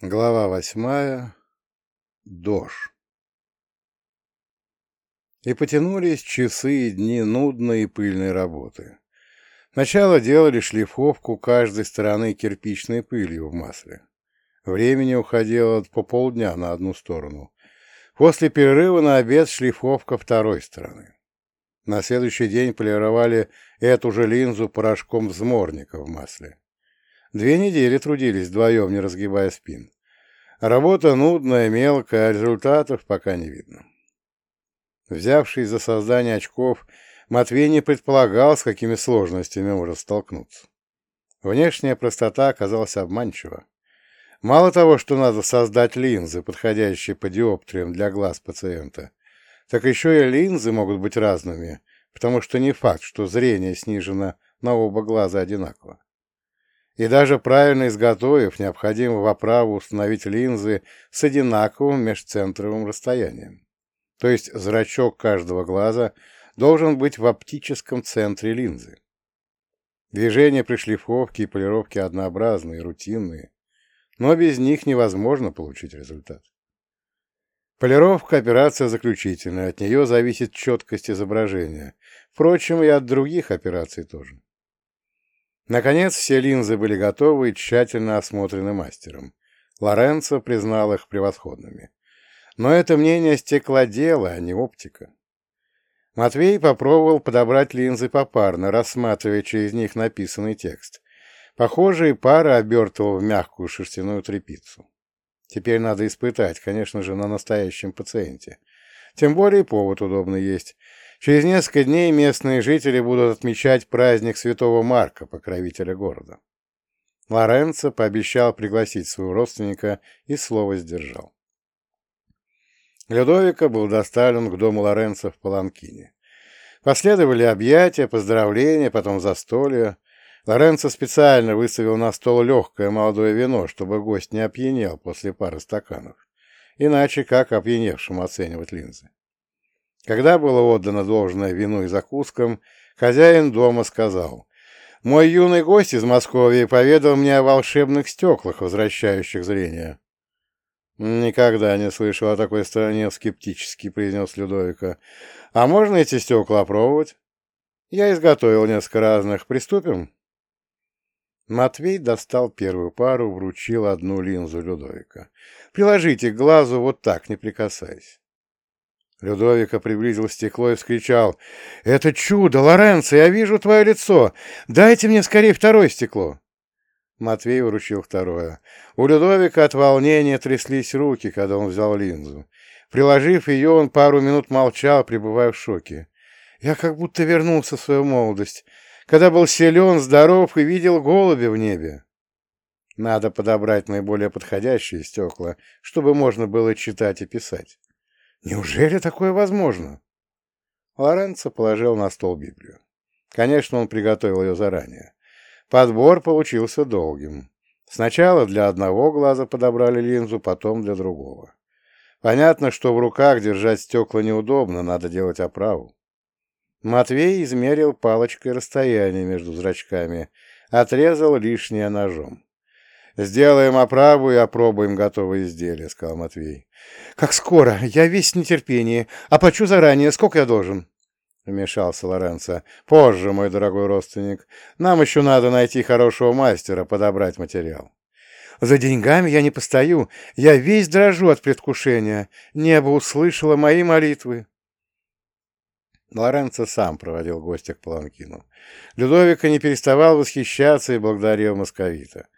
Глава восьмая. Дождь. И потянулись часы и дни нудной и пыльной работы. Сначала делали шлифовку каждой стороны кирпичной пылью в масле. Времени уходило по полдня на одну сторону. После перерыва на обед шлифовка второй стороны. На следующий день полировали эту же линзу порошком взморника в масле. Две недели трудились вдвоем, не разгибая спин. Работа нудная, мелкая, а результатов пока не видно. Взявшись за создание очков, Матвей не предполагал, с какими сложностями может столкнуться. Внешняя простота оказалась обманчива. Мало того, что надо создать линзы, подходящие по диоптриям для глаз пациента, так еще и линзы могут быть разными, потому что не факт, что зрение снижено на оба глаза одинаково. И даже правильно изготовив, необходимо в оправу установить линзы с одинаковым межцентровым расстоянием. То есть зрачок каждого глаза должен быть в оптическом центре линзы. Движения при шлифовке и полировке однообразные, рутинные, но без них невозможно получить результат. Полировка – операция заключительная, от нее зависит четкость изображения, впрочем, и от других операций тоже. Наконец, все линзы были готовы и тщательно осмотрены мастером. Лоренцо признал их превосходными. Но это мнение стеклодела, а не оптика. Матвей попробовал подобрать линзы попарно, рассматривая через них написанный текст. Похожие пары обертывал в мягкую шерстяную тряпицу. Теперь надо испытать, конечно же, на настоящем пациенте. Тем более повод удобный есть. Через несколько дней местные жители будут отмечать праздник Святого Марка, покровителя города. Лоренцо пообещал пригласить своего родственника и слово сдержал. Людовика был доставлен к дому Лоренцо в Паланкине. Последовали объятия, поздравления, потом застолье. Лоренцо специально выставил на стол легкое молодое вино, чтобы гость не опьянел после пары стаканов. Иначе как опьяневшему оценивать линзы? Когда было отдано должное вину и закускам, хозяин дома сказал, «Мой юный гость из Москвы поведал мне о волшебных стеклах, возвращающих зрение». «Никогда не слышал о такой стороне», — скептически произнес Людовика. «А можно эти стекла опробовать?» «Я изготовил несколько разных. Приступим?» Матвей достал первую пару, вручил одну линзу Людовика. «Приложите к глазу вот так, не прикасаясь». Людовика приблизил стекло и вскричал. «Это чудо, Лоренцо, я вижу твое лицо! Дайте мне скорее второе стекло!» Матвей вручил второе. У Людовика от волнения тряслись руки, когда он взял линзу. Приложив ее, он пару минут молчал, пребывая в шоке. «Я как будто вернулся в свою молодость, когда был силен, здоров и видел голубя в небе». Надо подобрать наиболее подходящие стекла, чтобы можно было читать и писать. Неужели такое возможно? Лоренцо положил на стол Библию. Конечно, он приготовил ее заранее. Подбор получился долгим. Сначала для одного глаза подобрали линзу, потом для другого. Понятно, что в руках держать стекла неудобно, надо делать оправу. Матвей измерил палочкой расстояние между зрачками, отрезал лишнее ножом. «Сделаем оправу и опробуем готовые изделия», — сказал Матвей. «Как скоро? Я весь в нетерпении. Оплачу заранее. Сколько я должен?» — вмешался Лоренцо. «Позже, мой дорогой родственник. Нам еще надо найти хорошего мастера, подобрать материал». «За деньгами я не постою. Я весь дрожу от предвкушения. Небо услышало мои молитвы». Лоренцо сам проводил гостя к Паланкину. Людовика не переставал восхищаться и благодарил московита.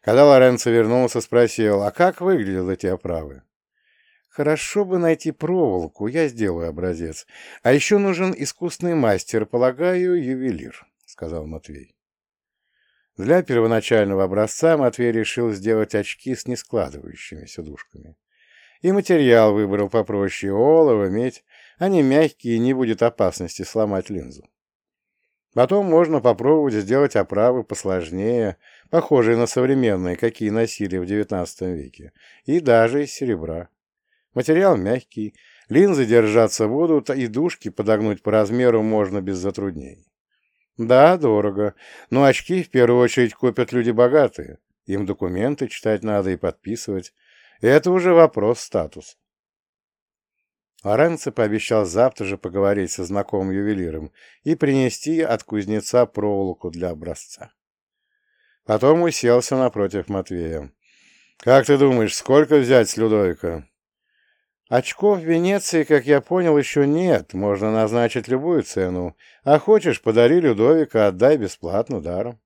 Когда Лоренцо вернулся, спросил, а как выглядят эти оправы? Хорошо бы найти проволоку, я сделаю образец. А еще нужен искусный мастер, полагаю, ювелир, сказал Матвей. Для первоначального образца Матвей решил сделать очки с нескладывающимися дужками. И материал выбрал попроще — олово, медь. Они мягкие, не будет опасности сломать линзу. Потом можно попробовать сделать оправы посложнее, похожие на современные, какие носили в XIX веке, и даже из серебра. Материал мягкий, линзы держаться будут, и дужки подогнуть по размеру можно без затруднений. Да, дорого, но очки в первую очередь купят люди богатые, Им документы читать надо и подписывать. Это уже вопрос статуса. Лоренцо пообещал завтра же поговорить со знакомым ювелиром и принести от кузнеца проволоку для образца. Потом уселся напротив Матвея. «Как ты думаешь, сколько взять с Людовика?» «Очков в Венеции, как я понял, еще нет. Можно назначить любую цену. А хочешь, подари Людовика, отдай бесплатно, даром».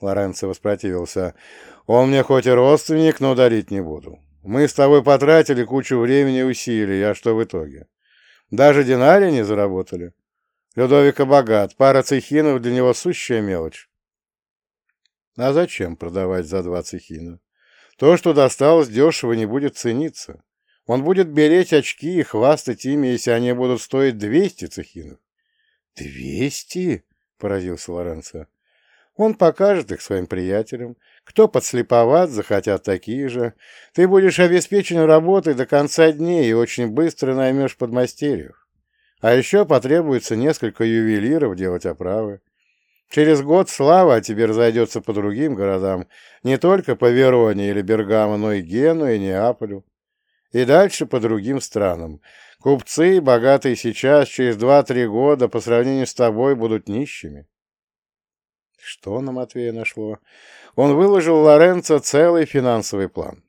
Лоренцо воспротивился. «Он мне хоть и родственник, но дарить не буду. Мы с тобой потратили кучу времени и усилий, а что в итоге? Даже динария не заработали. Людовика богат, пара цехинов для него сущая мелочь. А зачем продавать за два цехина? То, что досталось дешево, не будет цениться. Он будет беречь очки и хвастать ими, если они будут стоить двести цехинов. «Двести?» — поразился Лоренцо. «Он покажет их своим приятелям, кто подслеповат, захотят такие же. Ты будешь обеспечен работой до конца дней и очень быстро наймешь подмастерьев. А еще потребуется несколько ювелиров делать оправы. Через год слава о тебе разойдется по другим городам, не только по Вероне или Бергамо, но и Гену и Неаполю. И дальше по другим странам. Купцы, богатые сейчас, через два-три года по сравнению с тобой будут нищими. Что на Матвея нашло? Он выложил Лоренцо целый финансовый план.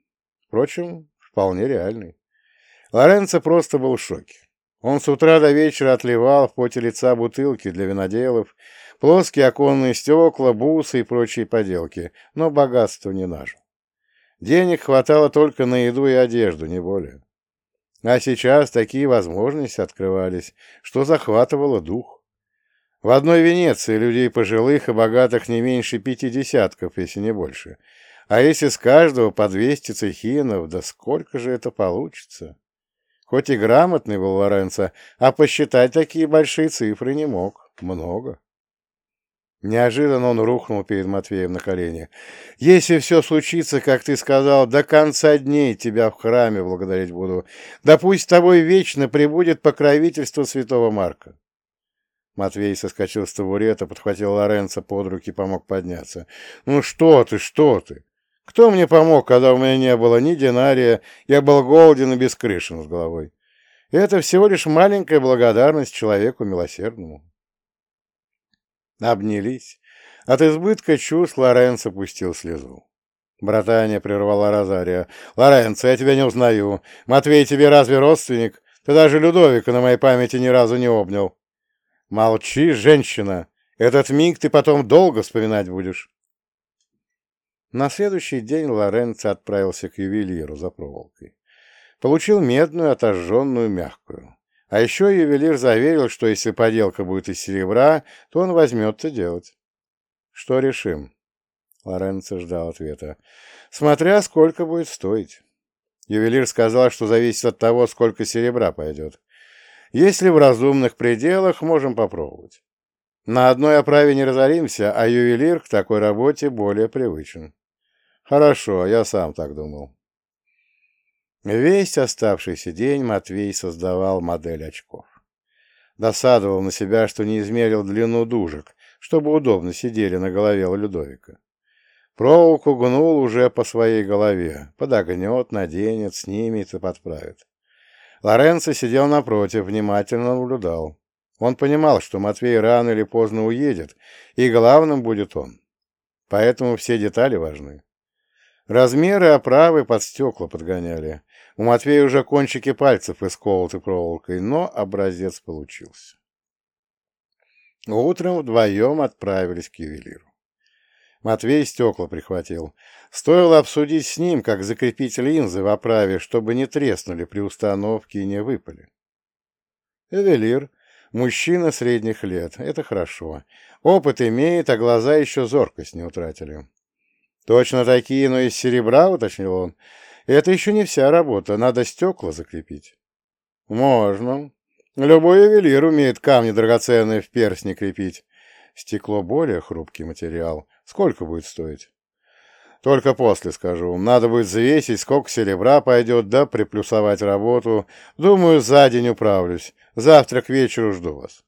Впрочем, вполне реальный. Лоренцо просто был в шоке. Он с утра до вечера отливал в поте лица бутылки для виноделов, плоские оконные стекла, бусы и прочие поделки, но богатства не нажил. Денег хватало только на еду и одежду, не более. А сейчас такие возможности открывались, что захватывало дух. В одной Венеции людей пожилых и богатых не меньше пяти десятков, если не больше. А если с каждого по двести цехинов, да сколько же это получится? Хоть и грамотный был Лоренцо, а посчитать такие большие цифры не мог. Много. Неожиданно он рухнул перед Матвеем на колени. «Если все случится, как ты сказал, до конца дней тебя в храме благодарить буду. Да пусть с тобой вечно пребудет покровительство святого Марка. Матвей соскочил с табурета, подхватил Лоренца под руки, помог подняться. «Ну что ты, что ты? Кто мне помог, когда у меня не было ни динария, я был голоден и без крыши над головой? Это всего лишь маленькая благодарность человеку милосердному». Обнялись. От избытка чувств Лоренцо пустил слезу. Братания прервала Розария. «Лоренцо, я тебя не узнаю. Матвей тебе разве родственник? Ты даже Людовика на моей памяти ни разу не обнял». «Молчи, женщина! Этот миг ты потом долго вспоминать будешь!» На следующий день Лоренцо отправился к ювелиру за проволокой. Получил медную, отожженную, мягкую. А еще ювелир заверил, что если поделка будет из серебра, то он возьмется делать. «Что решим?» Лоренцо ждал ответа. «Смотря сколько будет стоить». Ювелир сказал, что зависит от того, сколько серебра пойдет. Если в разумных пределах, можем попробовать. На одной оправе не разоримся, а ювелир к такой работе более привычен. Хорошо, я сам так думал. Весь оставшийся день Матвей создавал модель очков. Досадовал на себя, что не измерил длину дужек, чтобы удобно сидели на голове у Людовика. Проволоку гнул уже по своей голове, подогнет, наденет, снимет и подправит. Лоренцо сидел напротив, внимательно наблюдал. Он понимал, что Матвей рано или поздно уедет, и главным будет он. Поэтому все детали важны. Размеры оправы под стекла подгоняли. У Матвея уже кончики пальцев исколоты проволокой, но образец получился. Утром вдвоем отправились к ювелиру. Матвей стекла прихватил. Стоило обсудить с ним, как закрепить линзы в оправе, чтобы не треснули при установке и не выпали. Эвелир, мужчина средних лет, это хорошо. Опыт имеет, а глаза еще зоркость не утратили. Точно такие, но из серебра, уточнил он. Это еще не вся работа, надо стекла закрепить. Можно. Любой ювелир умеет камни драгоценные в перстни крепить. Стекло более хрупкий материал. Сколько будет стоить? Только после скажу. Надо будет взвесить, сколько серебра пойдет, да приплюсовать работу. Думаю, за день управлюсь. Завтра к вечеру жду вас.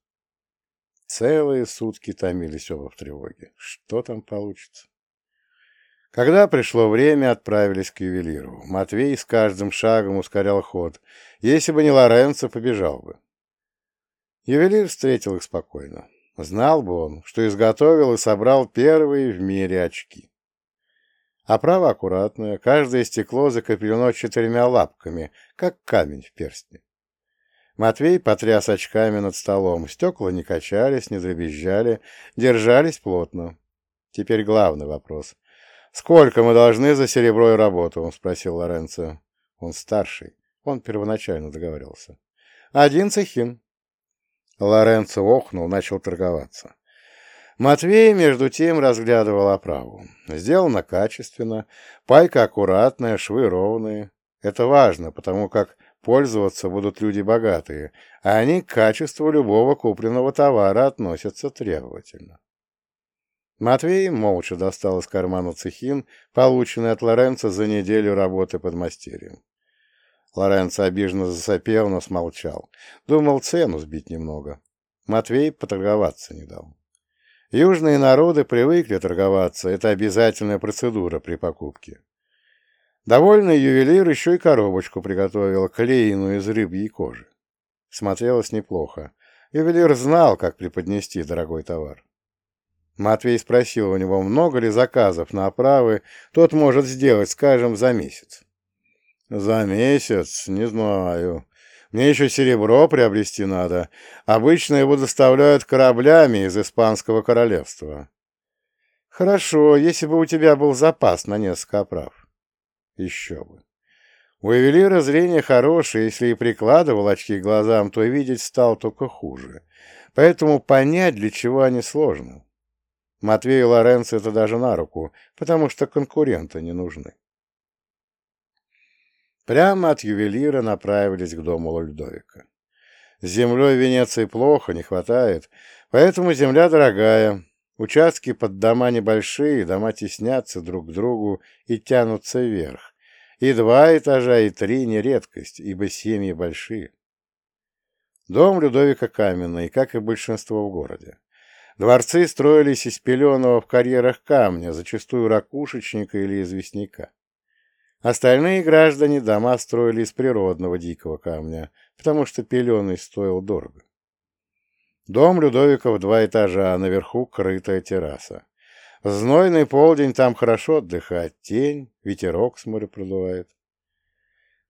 Целые сутки томились оба в тревоге. Что там получится? Когда пришло время, отправились к ювелиру. Матвей с каждым шагом ускорял ход. Если бы не Лоренцо, побежал бы. Ювелир встретил их спокойно. Знал бы он, что изготовил и собрал первые в мире очки. Оправа аккуратная, каждое стекло закреплено четырьмя лапками, как камень в перстне. Матвей потряс очками над столом. Стекла не качались, не дребезжали, держались плотно. Теперь главный вопрос. «Сколько мы должны за серебро и работу?» — спросил Лоренцо. Он старший. Он первоначально договорился. «Один цехин». Лоренцо охнул, начал торговаться. Матвей, между тем, разглядывал оправу. Сделано качественно, пайка аккуратная, швы ровные. Это важно, потому как пользоваться будут люди богатые, а они к качеству любого купленного товара относятся требовательно. Матвей молча достал из кармана цехин, полученный от Лоренца за неделю работы под мастерием. Лоренцо обиженно засопел, но смолчал. Думал цену сбить немного. Матвей поторговаться не дал. Южные народы привыкли торговаться, это обязательная процедура при покупке. Довольный ювелир еще и коробочку приготовил, клееную из рыбьей кожи. Смотрелось неплохо. Ювелир знал, как преподнести дорогой товар. Матвей спросил у него, много ли заказов на оправы тот может сделать, скажем, за месяц. За месяц? Не знаю. Мне еще серебро приобрести надо. Обычно его доставляют кораблями из Испанского королевства. Хорошо, если бы у тебя был запас на несколько оправ. Еще бы. У ювелира зрение хорошее, если и прикладывал очки к глазам, то видеть стал только хуже. Поэтому понять, для чего они сложно. Матвею Лоренцо это даже на руку, потому что конкуренты не нужны. Прямо от ювелира направились к дому Людовика. С землей Венеции плохо, не хватает, поэтому земля дорогая. Участки под дома небольшие, дома теснятся друг к другу и тянутся вверх. И два этажа, и три — не редкость, ибо семьи большие. Дом Людовика каменный, как и большинство в городе. Дворцы строились из пеленого в карьерах камня, зачастую ракушечника или известняка. Остальные граждане дома строили из природного дикого камня, потому что пеленый стоил дорого. Дом Людовика в два этажа, а наверху крытая терраса. В знойный полдень там хорошо отдыхать, тень, ветерок с моря продувает.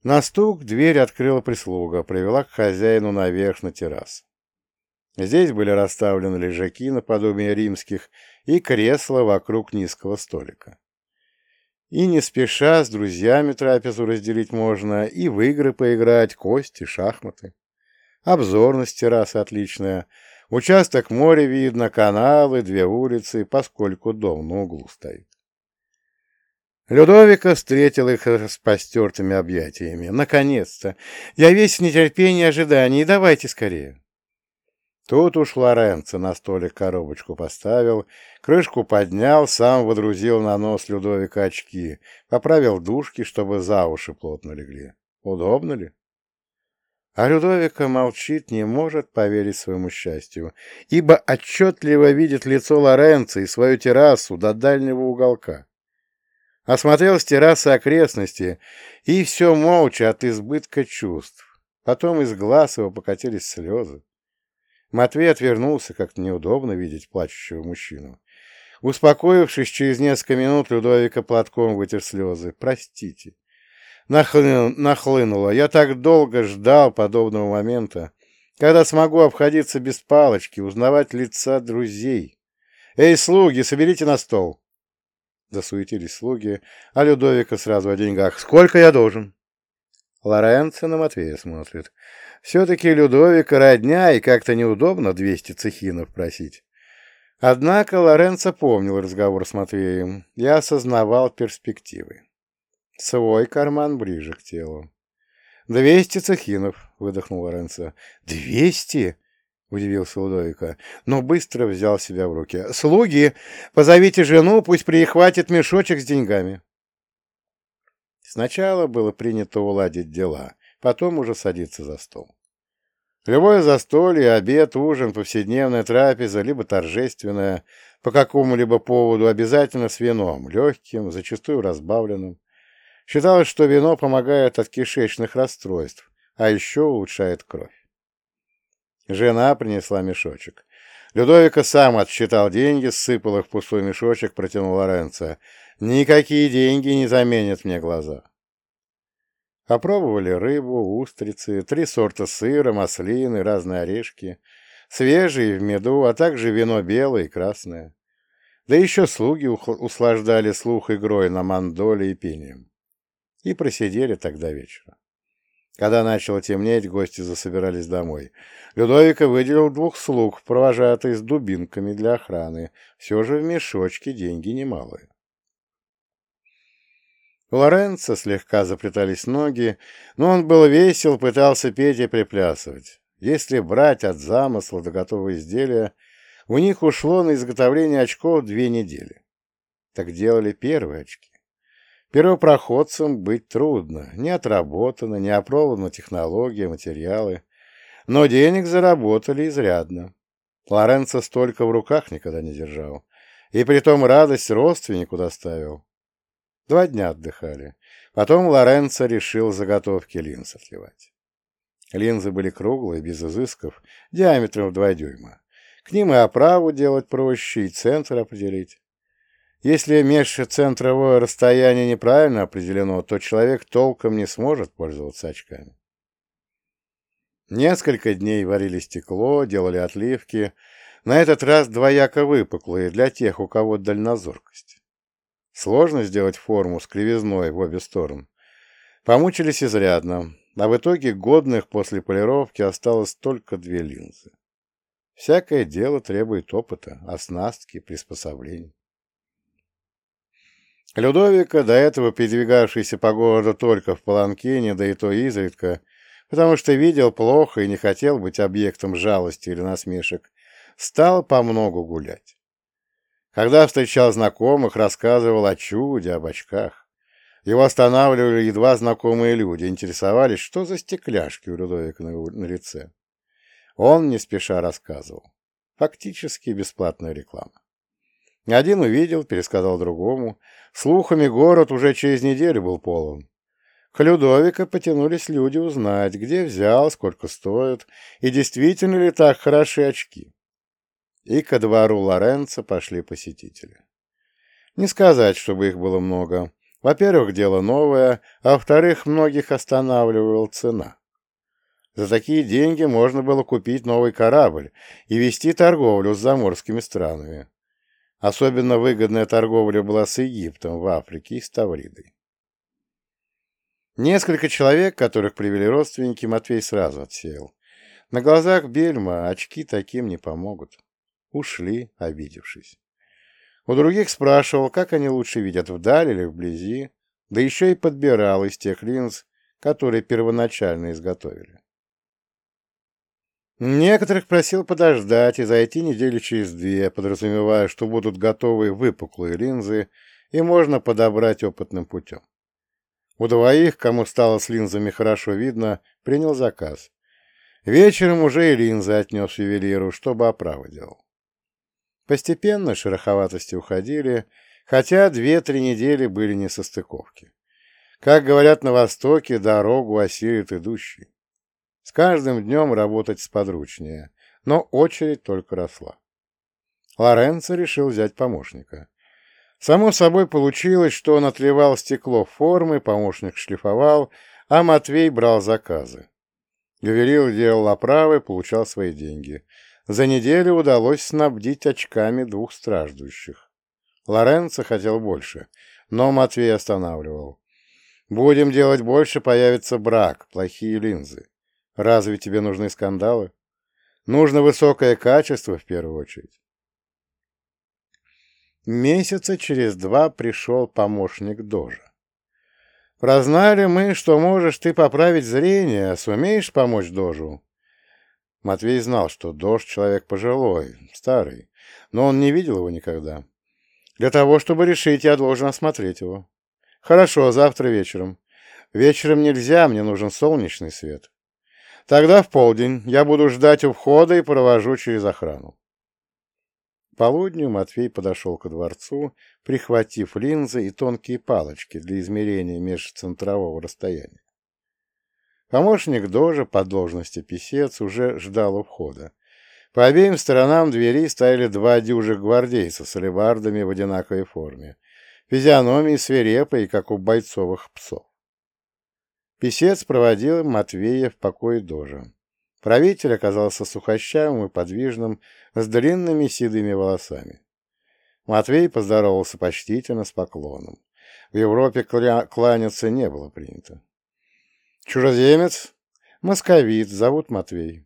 На стук дверь открыла прислуга, привела к хозяину наверх на террасу. Здесь были расставлены лежаки наподобие римских и кресла вокруг низкого столика. И не спеша с друзьями трапезу разделить можно, и в игры поиграть, кости, шахматы. Обзорность террасы отличная. Участок моря видно, каналы, две улицы, поскольку дом на углу стоит. Людовика встретил их с постертыми объятиями. «Наконец-то! Я весь в нетерпении и ожидании. Давайте скорее!» Тут уж Лоренцо на столик коробочку поставил, крышку поднял, сам водрузил на нос Людовика очки, поправил дужки, чтобы за уши плотно легли. Удобно ли? А Людовика молчит, не может поверить своему счастью, ибо отчетливо видит лицо Лоренцо и свою террасу до дальнего уголка. Осмотрел с террасы окрестности, и все молча от избытка чувств. Потом из глаз его покатились слезы. Матвей отвернулся, как-то неудобно видеть плачущего мужчину. Успокоившись, через несколько минут Людовика платком вытер слезы. «Простите». Нахлы... Нахлынуло. Я так долго ждал подобного момента, когда смогу обходиться без палочки, узнавать лица друзей. «Эй, слуги, соберите на стол!» Засуетились слуги, а Людовика сразу о деньгах. «Сколько я должен?» Лоренцо на Матвея смотрит. Все-таки Людовика родня, и как-то неудобно двести цехинов просить. Однако Лоренцо помнил разговор с Матвеем и осознавал перспективы. Свой карман ближе к телу. «Двести цехинов», — выдохнул Лоренцо. «Двести?» — удивился Лудовика, но быстро взял себя в руки. «Слуги, позовите жену, пусть прихватит мешочек с деньгами». Сначала было принято уладить дела, потом уже садиться за стол. Любое застолье, обед, ужин, повседневная трапеза, либо торжественная, по какому-либо поводу обязательно с вином, легким, зачастую разбавленным. Считалось, что вино помогает от кишечных расстройств, а еще улучшает кровь. Жена принесла мешочек. Людовика сам отсчитал деньги, сыпал их в пустой мешочек, протянул Лоренцо. «Никакие деньги не заменят мне глаза». Опробовали рыбу, устрицы, три сорта сыра, маслины, разные орешки, свежие в меду, а также вино белое и красное. Да еще слуги услаждали слух игрой на мандоле и пением. И просидели тогда вечером. Когда начало темнеть, гости засобирались домой. Людовика выделил двух слуг, провожатые с дубинками для охраны. Все же в мешочке деньги немалые. У Лоренцо слегка заплетались ноги, но он был весел, пытался петь и приплясывать. Если брать от замысла до готового изделия, у них ушло на изготовление очков две недели. Так делали первые очки. Первопроходцам быть трудно, не отработано, не опробована технология, материалы. Но денег заработали изрядно. Лоренцо столько в руках никогда не держал. И притом радость родственнику доставил. Два дня отдыхали. Потом Лоренцо решил заготовки линз отливать. Линзы были круглые, без изысков, диаметром в два дюйма. К ним и оправу делать проще, и центр определить. Если межцентровое расстояние неправильно определено, то человек толком не сможет пользоваться очками. Несколько дней варили стекло, делали отливки, на этот раз двояко выпуклые для тех, у кого дальнозоркость. Сложно сделать форму с кривизной в обе стороны. Помучились изрядно, а в итоге годных после полировки осталось только две линзы. Всякое дело требует опыта, оснастки, приспособлений. Людовика, до этого передвигавшийся по городу только в Паланкине, да и то изредка, потому что видел плохо и не хотел быть объектом жалости или насмешек, стал помногу гулять. Когда встречал знакомых, рассказывал о чуде, об очках. Его останавливали едва знакомые люди, интересовались, что за стекляшки у Людовика на, на лице. Он не спеша рассказывал. Фактически бесплатная реклама. Один увидел, пересказал другому. Слухами город уже через неделю был полон. К Людовика потянулись люди узнать, где взял, сколько стоят, и действительно ли так хороши очки и ко двору Лоренцо пошли посетители. Не сказать, чтобы их было много. Во-первых, дело новое, а во-вторых, многих останавливала цена. За такие деньги можно было купить новый корабль и вести торговлю с заморскими странами. Особенно выгодная торговля была с Египтом в Африке и с Тавридой. Несколько человек, которых привели родственники, Матвей сразу отсеял. На глазах Бельма очки таким не помогут. Ушли, обидевшись. У других спрашивал, как они лучше видят, вдали или вблизи, да еще и подбирал из тех линз, которые первоначально изготовили. Некоторых просил подождать и зайти недели через две, подразумевая, что будут готовы выпуклые линзы, и можно подобрать опытным путем. У двоих, кому стало с линзами хорошо видно, принял заказ. Вечером уже и линзы отнес ювелиру, чтобы оправу делал. Постепенно шероховатости уходили, хотя две-три недели были несостыковки. Как говорят на Востоке, дорогу осилит идущий. С каждым днем работать сподручнее, но очередь только росла. Лоренцо решил взять помощника. Само собой получилось, что он отливал стекло формы, помощник шлифовал, а Матвей брал заказы. Ювелир делал оправы, получал свои деньги. За неделю удалось снабдить очками двух страждущих. Лоренцо хотел больше, но Матвей останавливал. «Будем делать больше, появится брак, плохие линзы. Разве тебе нужны скандалы? Нужно высокое качество в первую очередь». Месяца через два пришел помощник Дожа. «Прознали мы, что можешь ты поправить зрение, сумеешь помочь Дожу?» Матвей знал, что Дождь человек пожилой, старый, но он не видел его никогда. Для того, чтобы решить, я должен осмотреть его. Хорошо, завтра вечером. Вечером нельзя, мне нужен солнечный свет. Тогда в полдень я буду ждать у входа и провожу через охрану. полудню Матвей подошел ко дворцу, прихватив линзы и тонкие палочки для измерения межцентрового расстояния. Помощник Дожа по должности писец уже ждал у входа. По обеим сторонам двери стояли два дюжих гвардейца с алебардами в одинаковой форме, физиономии свирепой, как у бойцовых псов. Писец проводил Матвея в покой Дожа. Правитель оказался сухощавым и подвижным, с длинными седыми волосами. Матвей поздоровался почтительно с поклоном. В Европе кля... кланяться не было принято. Чужеземец, московит, зовут Матвей.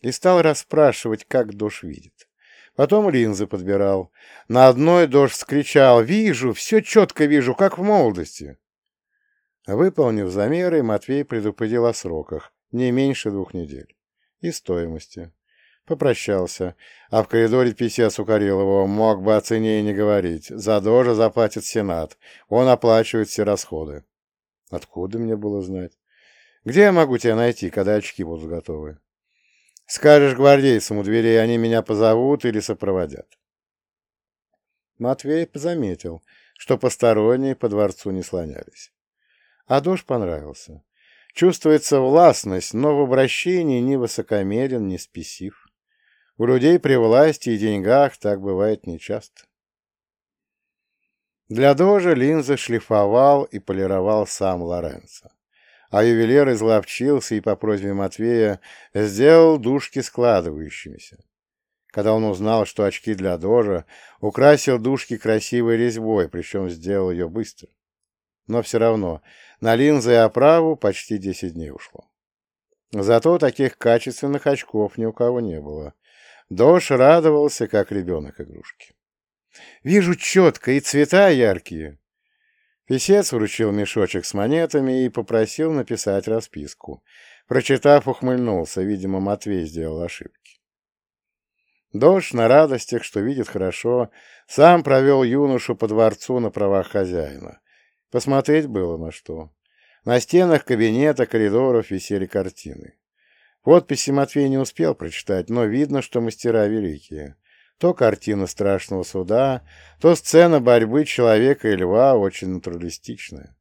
И стал расспрашивать, как дождь видит. Потом линзы подбирал. На одной дождь скричал «Вижу, все четко вижу, как в молодости». Выполнив замеры, Матвей предупредил о сроках, не меньше двух недель, и стоимости. Попрощался, а в коридоре писец укорил его, мог бы о цене и не говорить. За дожа заплатит Сенат, он оплачивает все расходы. Откуда мне было знать? Где я могу тебя найти, когда очки будут готовы? Скажешь гвардейцам у дверей, они меня позовут или сопроводят. Матвей заметил, что посторонние по дворцу не слонялись. А дождь понравился. Чувствуется властность, но в обращении ни высокомерен, ни спесив. У людей при власти и деньгах так бывает нечасто. Для дожа линзы шлифовал и полировал сам Лоренцо а ювелир изловчился и по просьбе Матвея сделал дужки складывающимися. Когда он узнал, что очки для дожа, украсил дужки красивой резьбой, причем сделал ее быстро. Но все равно на линзы и оправу почти десять дней ушло. Зато таких качественных очков ни у кого не было. Дож радовался, как ребенок игрушки. «Вижу четко, и цвета яркие. Песец вручил мешочек с монетами и попросил написать расписку. Прочитав, ухмыльнулся, видимо, Матвей сделал ошибки. Дождь на радостях, что видит хорошо, сам провел юношу по дворцу на правах хозяина. Посмотреть было на что. На стенах кабинета, коридоров висели картины. Подписи Матвей не успел прочитать, но видно, что мастера великие. То картина страшного суда, то сцена борьбы человека и льва очень натуралистичная.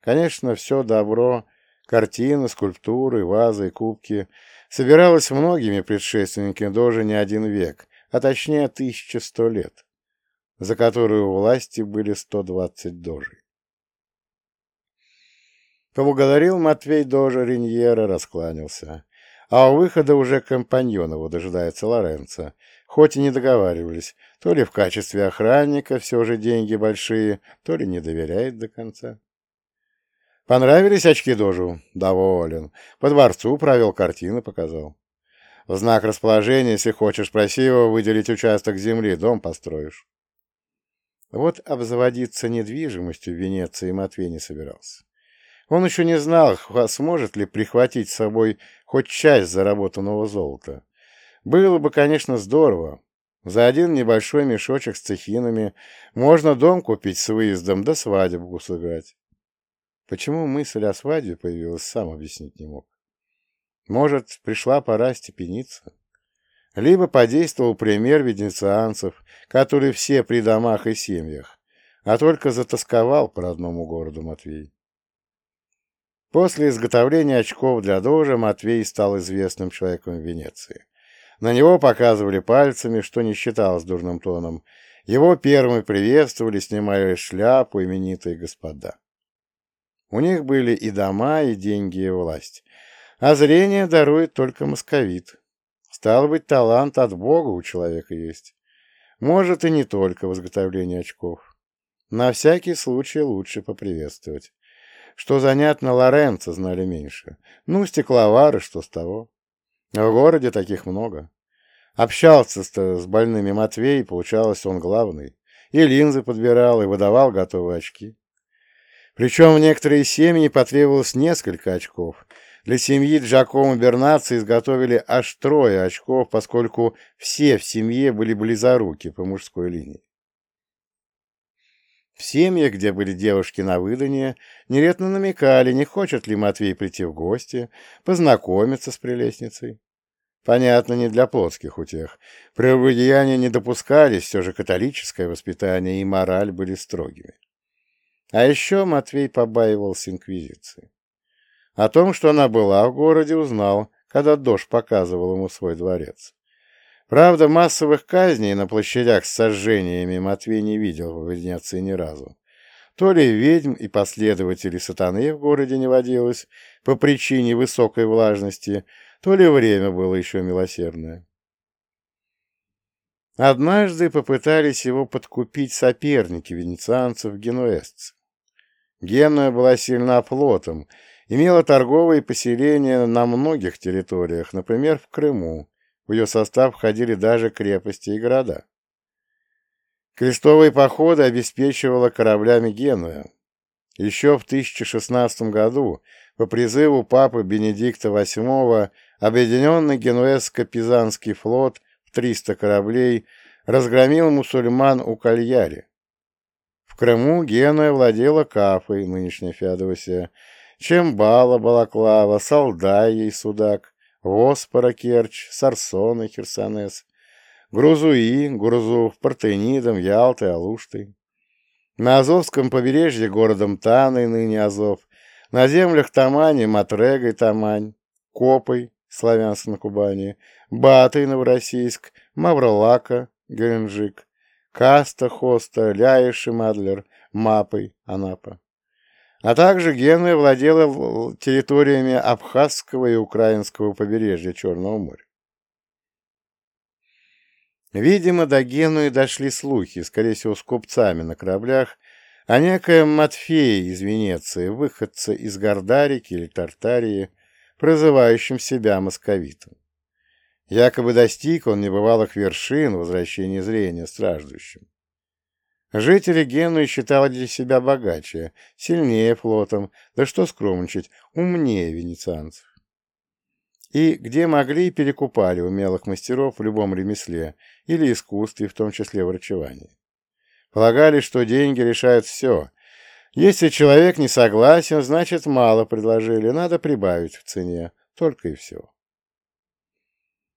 Конечно, все добро, картины, скульптуры, вазы, кубки собиралось многими предшественниками даже не один век, а точнее 1100 лет, за которую у власти были 120 дожей. Поблагодарил Матвей Дожа Риньера, раскланялся. А у выхода уже компаньон его дожидается Лоренцо, Хоть и не договаривались, то ли в качестве охранника все же деньги большие, то ли не доверяет до конца. Понравились очки Дожу? Доволен. По дворцу провел, картины показал. В знак расположения, если хочешь, проси его выделить участок земли, дом построишь. Вот обзаводиться недвижимостью в Венеции Матвей не собирался. Он еще не знал, сможет ли прихватить с собой хоть часть заработанного золота. Было бы, конечно, здорово. За один небольшой мешочек с цехинами можно дом купить с выездом, да свадебку сыграть. Почему мысль о свадьбе появилась, сам объяснить не мог. Может, пришла пора степениться? Либо подействовал пример венецианцев, которые все при домах и семьях, а только затасковал по родному городу Матвей. После изготовления очков для дожа Матвей стал известным человеком в Венеции. На него показывали пальцами, что не считалось дурным тоном. Его первыми приветствовали, снимая шляпу именитые господа. У них были и дома, и деньги, и власть. А зрение дарует только московит. Стало быть, талант от Бога у человека есть. Может, и не только в изготовлении очков. На всякий случай лучше поприветствовать. Что занятно, Лоренцо знали меньше. Ну, стекловары, что с того. В городе таких много. Общался с больными Матвей, получалось, он главный. И линзы подбирал, и выдавал готовые очки. Причем в некоторые семьи потребовалось несколько очков. Для семьи Джакомо Бернаци изготовили аж трое очков, поскольку все в семье были близоруки по мужской линии. В семье, где были девушки на выданье, нередко намекали, не хочет ли Матвей прийти в гости, познакомиться с прелестницей. Понятно, не для плотских утех. Прелюбодеяния не допускались, все же католическое воспитание и мораль были строгими. А еще Матвей побаивался инквизиции. О том, что она была в городе, узнал, когда Дож показывал ему свой дворец. Правда, массовых казней на площадях с сожжениями Матвей не видел в Венеции ни разу. То ли ведьм и последователей сатаны в городе не водилось по причине высокой влажности, то ли время было еще милосердное. Однажды попытались его подкупить соперники венецианцев генуэзцы. Генуя была сильна флотом, имела торговые поселения на многих территориях, например, в Крыму. В ее состав входили даже крепости и города. Крестовые походы обеспечивала кораблями Генуя. Еще в 1016 году по призыву папы Бенедикта VIII Объединенный Генуэзско-Пизанский флот в 300 кораблей разгромил мусульман у Кальяри. В Крыму Генуя владела Кафой, нынешняя Феодосия, Чембала, Балаклава, Салдайей, Судак, Воспора, Керчь, Сарсона, Херсонес, Грузуи, Гурзуф, Партенидом, Ялтой, Алуштой. На Азовском побережье городом Таной, ныне Азов, на землях Тамани, Матрегой, Тамань, Копой, Славянск на Кубани, Батый, Новороссийск, Мавролака, Геленджик, Каста, Хоста, Ляиш и Мадлер, Мапой, Анапа. А также Генуя владела территориями Абхазского и Украинского побережья Черного моря. Видимо, до Генуи дошли слухи, скорее всего, с купцами на кораблях, о некоем Матфее из Венеции, выходца из Гордарики или Тартарии, прозывающим себя московитом. Якобы достиг он небывалых вершин возвращения зрения страждущим. Жители Генуи считали себя богаче, сильнее флотом, да что скромничать, умнее венецианцев. И где могли, перекупали умелых мастеров в любом ремесле или искусстве, в том числе врачевании. Полагали, что деньги решают все, если человек не согласен, значит, мало предложили, надо прибавить в цене, только и все.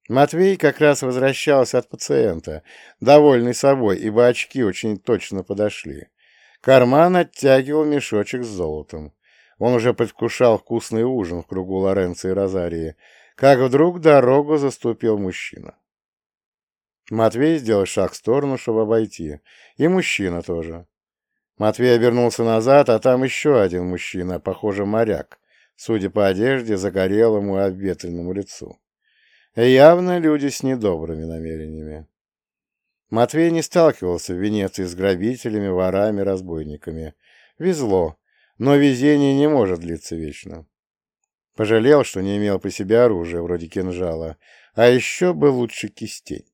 Матвей как раз возвращался от пациента, довольный собой, ибо очки очень точно подошли. Карман оттягивал мешочек с золотом. Он уже предвкушал вкусный ужин в кругу Лоренцо и Розарии, как вдруг дорогу заступил мужчина. Матвей сделал шаг в сторону, чтобы обойти, и мужчина тоже. Матвей обернулся назад, а там еще один мужчина, похоже, моряк, судя по одежде, загорелому и обветренному лицу. Явно люди с недобрыми намерениями. Матвей не сталкивался в Венеции с грабителями, ворами, разбойниками. Везло, но везение не может длиться вечно. Пожалел, что не имел по себе оружия, вроде кинжала, а еще бы лучше кистень.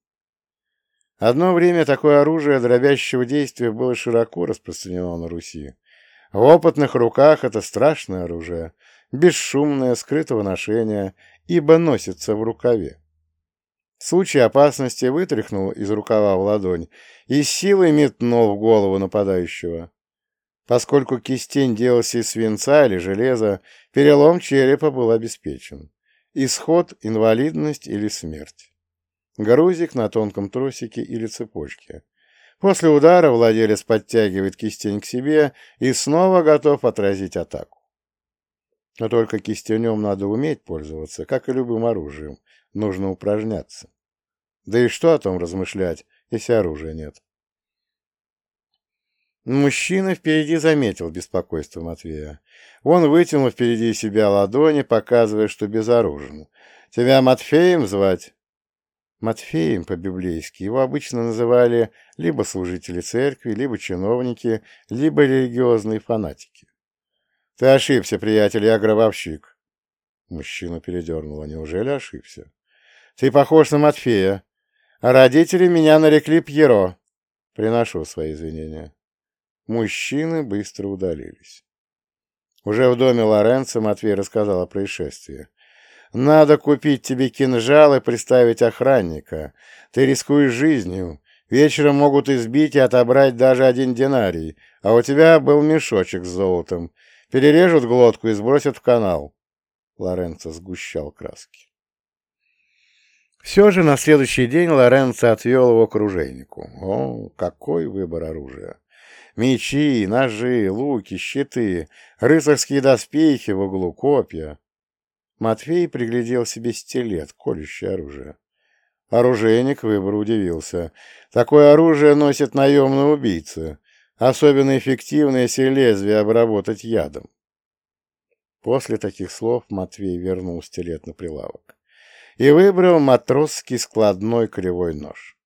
Одно время такое оружие дробящего действия было широко распространено на Руси. В опытных руках это страшное оружие, бесшумное, скрытого ношения, ибо носится в рукаве. В случае опасности вытряхнул из рукава в ладонь и силой метнул в голову нападающего. Поскольку кистень делался из свинца или железа, перелом черепа был обеспечен. Исход – инвалидность или смерть. Грузик на тонком тросике или цепочке. После удара владелец подтягивает кистень к себе и снова готов отразить атаку. Но только кистенем надо уметь пользоваться, как и любым оружием. Нужно упражняться. Да и что о том размышлять, если оружия нет? Мужчина впереди заметил беспокойство Матвея. Он вытянул впереди себя ладони, показывая, что безоружен. «Тебя Матфеем звать?» Матфеем по-библейски его обычно называли либо служители церкви, либо чиновники, либо религиозные фанатики. — Ты ошибся, приятель, я гробовщик. Мужчину передернуло. Неужели ошибся? — Ты похож на Матфея. А родители меня нарекли Пьеро. Приношу свои извинения. Мужчины быстро удалились. Уже в доме Лоренцо Матвей рассказал о происшествии. Надо купить тебе кинжал и приставить охранника. Ты рискуешь жизнью. Вечером могут избить и отобрать даже один динарий, а у тебя был мешочек с золотом. Перережут глотку и сбросят в канал. Лоренцо сгущал краски. Все же на следующий день Лоренцо отвел его к оружейнику. О, какой выбор оружия! Мечи, ножи, луки, щиты, рыцарские доспехи в углу, копья. Матвей приглядел себе стилет, колющее оружие. Оружейник выбору удивился. Такое оружие носят наемные убийцы. Особенно эффективно, если лезвие обработать ядом. После таких слов Матвей вернул стилет на прилавок и выбрал матросский складной кривой нож.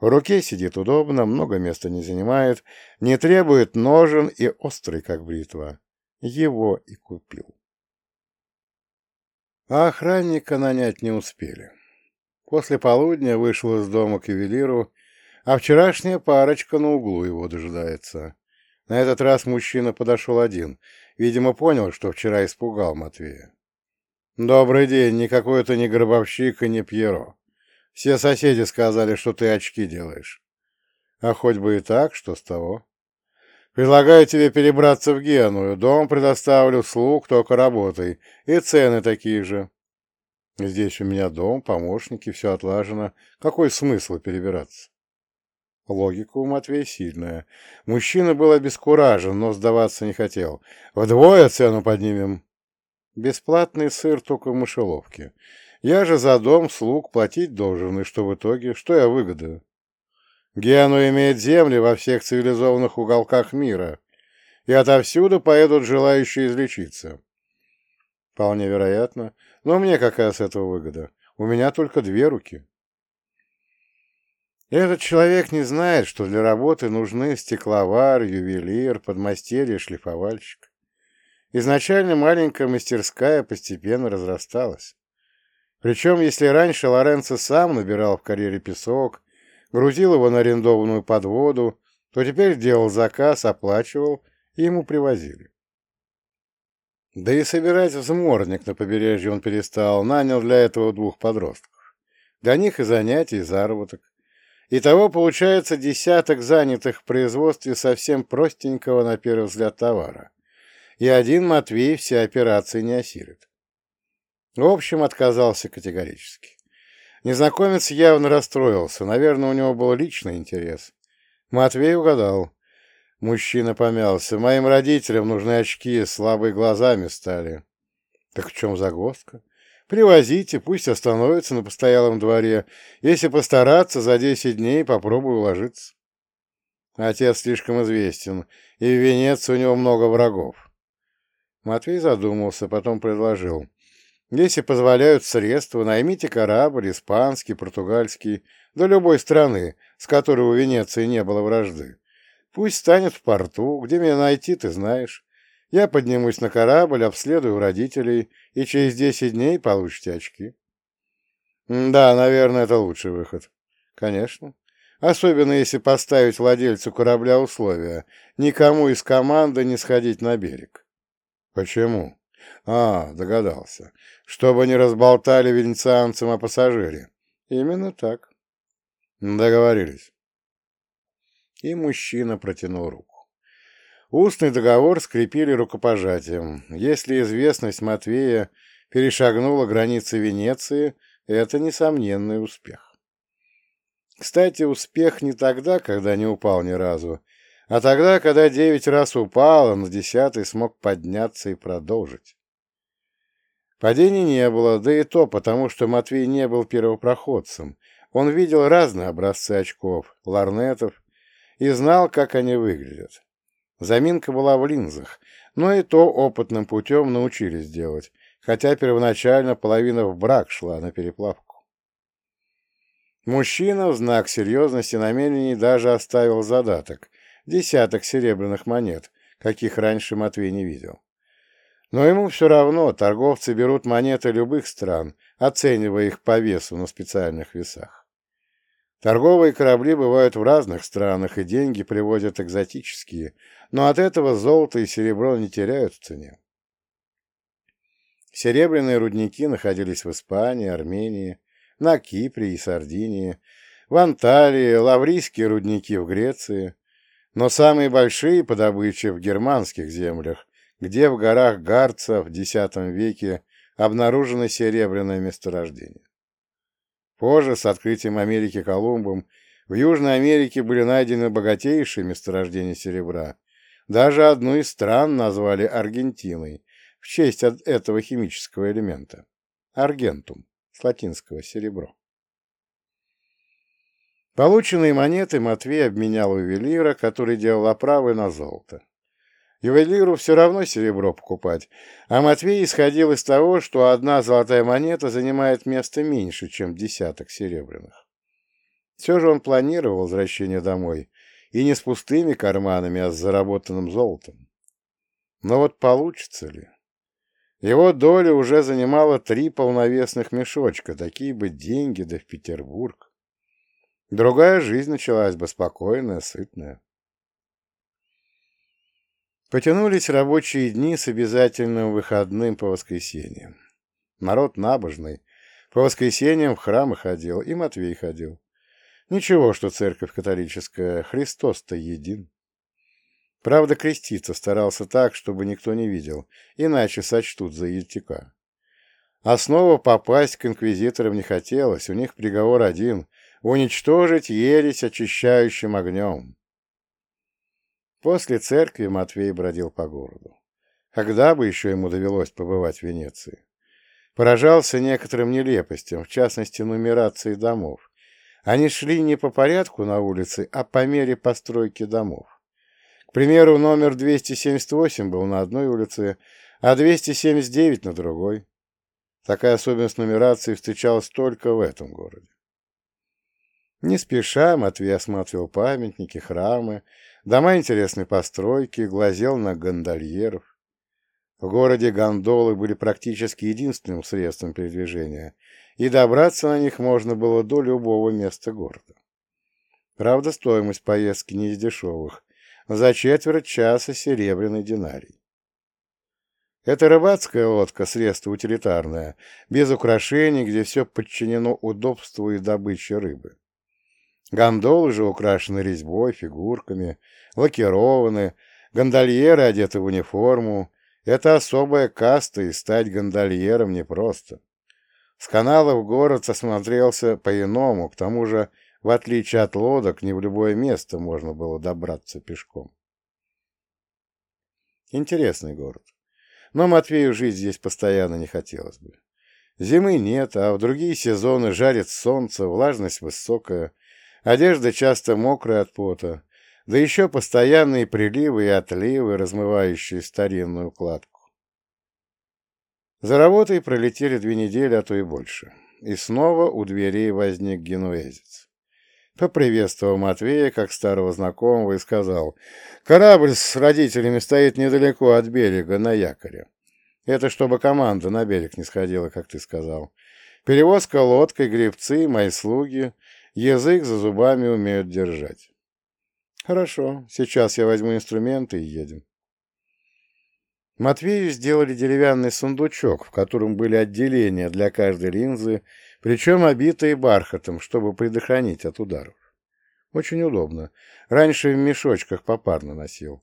В руке сидит удобно, много места не занимает, не требует ножен и острый, как бритва. Его и купил. А охранника нанять не успели. После полудня вышел из дома к ювелиру, а вчерашняя парочка на углу его дожидается. На этот раз мужчина подошел один, видимо, понял, что вчера испугал Матвея. «Добрый день, никакой это не гробовщик и не Пьеро. Все соседи сказали, что ты очки делаешь. А хоть бы и так, что с того? Предлагаю тебе перебраться в Геную. Дом предоставлю, слуг только работай. И цены такие же. Здесь у меня дом, помощники, все отлажено. Какой смысл перебираться? Логика у Матвея сильная. Мужчина был обескуражен, но сдаваться не хотел. Вдвое цену поднимем. Бесплатный сыр только в мышеловке. Я же за дом слуг платить должен, и что в итоге? Что я выгодаю? Гену имеет земли во всех цивилизованных уголках мира, и отовсюду поедут желающие излечиться. Вполне вероятно. Но мне какая с этого выгода? У меня только две руки. Этот человек не знает, что для работы нужны стекловар, ювелир, подмастерье, шлифовальщик. Изначально маленькая мастерская постепенно разрасталась. Причем, если раньше Лоренцо сам набирал в карьере песок, грузил его на арендованную подводу, то теперь делал заказ, оплачивал, и ему привозили. Да и собирать взморник на побережье он перестал, нанял для этого двух подростков. Для них и занятий, и заработок. Итого получается десяток занятых в производстве совсем простенького на первый взгляд товара и один Матвей все операции не осилит. В общем, отказался категорически. Незнакомец явно расстроился, наверное, у него был личный интерес. Матвей угадал. Мужчина помялся. Моим родителям нужны очки, слабые глазами стали. Так в чем загвоздка? Привозите, пусть остановится на постоялом дворе. Если постараться, за десять дней попробую уложиться. Отец слишком известен, и в Венеции у него много врагов. Матвей задумался, потом предложил. Если позволяют средства, наймите корабль, испанский, португальский, до любой страны, с которой у Венеции не было вражды. Пусть станет в порту, где меня найти, ты знаешь. Я поднимусь на корабль, обследую родителей, и через десять дней получите очки. Да, наверное, это лучший выход. Конечно. Особенно если поставить владельцу корабля условия никому из команды не сходить на берег. Почему? А, догадался. Чтобы не разболтали венецианцам о пассажире. Именно так. Договорились. И мужчина протянул руку. Устный договор скрепили рукопожатием. Если известность Матвея перешагнула границы Венеции, это несомненный успех. Кстати, успех не тогда, когда не упал ни разу, а тогда, когда девять раз упал, он на десятый смог подняться и продолжить. Падений не было, да и то потому, что Матвей не был первопроходцем. Он видел разные образцы очков, ларнетов, и знал, как они выглядят. Заминка была в линзах, но и то опытным путем научились делать, хотя первоначально половина в брак шла на переплавку. Мужчина в знак серьезности намерений даже оставил задаток десяток серебряных монет, каких раньше Матвей не видел. Но ему все равно торговцы берут монеты любых стран, оценивая их по весу на специальных весах. Торговые корабли бывают в разных странах, и деньги привозят экзотические, но от этого золото и серебро не теряют в цене. Серебряные рудники находились в Испании, Армении, на Кипре и Сардинии, в Анталии, лаврийские рудники в Греции, но самые большие по добыче в германских землях, где в горах Гарца в X веке обнаружено серебряное месторождение. Позже, с открытием Америки Колумбом, в Южной Америке были найдены богатейшие месторождения серебра. Даже одну из стран назвали Аргентиной в честь этого химического элемента – аргентум, с латинского «серебро». Полученные монеты Матвей обменял у ювелира, который делал оправы на золото. Ювелиру все равно серебро покупать, а Матвей исходил из того, что одна золотая монета занимает место меньше, чем десяток серебряных. Все же он планировал возвращение домой, и не с пустыми карманами, а с заработанным золотом. Но вот получится ли? Его доля уже занимала три полновесных мешочка, такие бы деньги, да в Петербург. Другая жизнь началась бы спокойная, сытная. Потянулись рабочие дни с обязательным выходным по воскресеньям. Народ набожный. По воскресеньям в храмы ходил, и Матвей ходил. Ничего, что церковь католическая, Христос-то един. Правда, креститься старался так, чтобы никто не видел, иначе сочтут за еретика. А снова попасть к инквизиторам не хотелось, у них приговор один уничтожить ересь очищающим огнем. После церкви Матвей бродил по городу. Когда бы еще ему довелось побывать в Венеции? Поражался некоторым нелепостям, в частности, нумерации домов. Они шли не по порядку на улице, а по мере постройки домов. К примеру, номер 278 был на одной улице, а 279 на другой. Такая особенность нумерации встречалась только в этом городе. Не спеша Матвей осматривал памятники, храмы, дома интересной постройки, глазел на гондольеров. В городе гондолы были практически единственным средством передвижения, и добраться на них можно было до любого места города. Правда, стоимость поездки не из дешевых, за четверть часа серебряный динарий. Это рыбацкая лодка, средство утилитарное, без украшений, где все подчинено удобству и добыче рыбы. Гондолы же украшены резьбой, фигурками, лакированы, гондольеры одеты в униформу. Это особая каста, и стать гондольером непросто. С канала в город осмотрелся по-иному, к тому же, в отличие от лодок, не в любое место можно было добраться пешком. Интересный город. Но Матвею жить здесь постоянно не хотелось бы. Зимы нет, а в другие сезоны жарит солнце, влажность высокая, Одежда часто мокрая от пота, да еще постоянные приливы и отливы, размывающие старинную кладку. За работой пролетели две недели, а то и больше. И снова у дверей возник генуэзец. Поприветствовал Матвея, как старого знакомого, и сказал, «Корабль с родителями стоит недалеко от берега, на якоре. Это чтобы команда на берег не сходила, как ты сказал. Перевозка лодкой, гребцы, мои слуги — Язык за зубами умеют держать. Хорошо, сейчас я возьму инструменты и едем. Матвею сделали деревянный сундучок, в котором были отделения для каждой линзы, причем обитые бархатом, чтобы предохранить от ударов. Очень удобно. Раньше в мешочках попарно носил.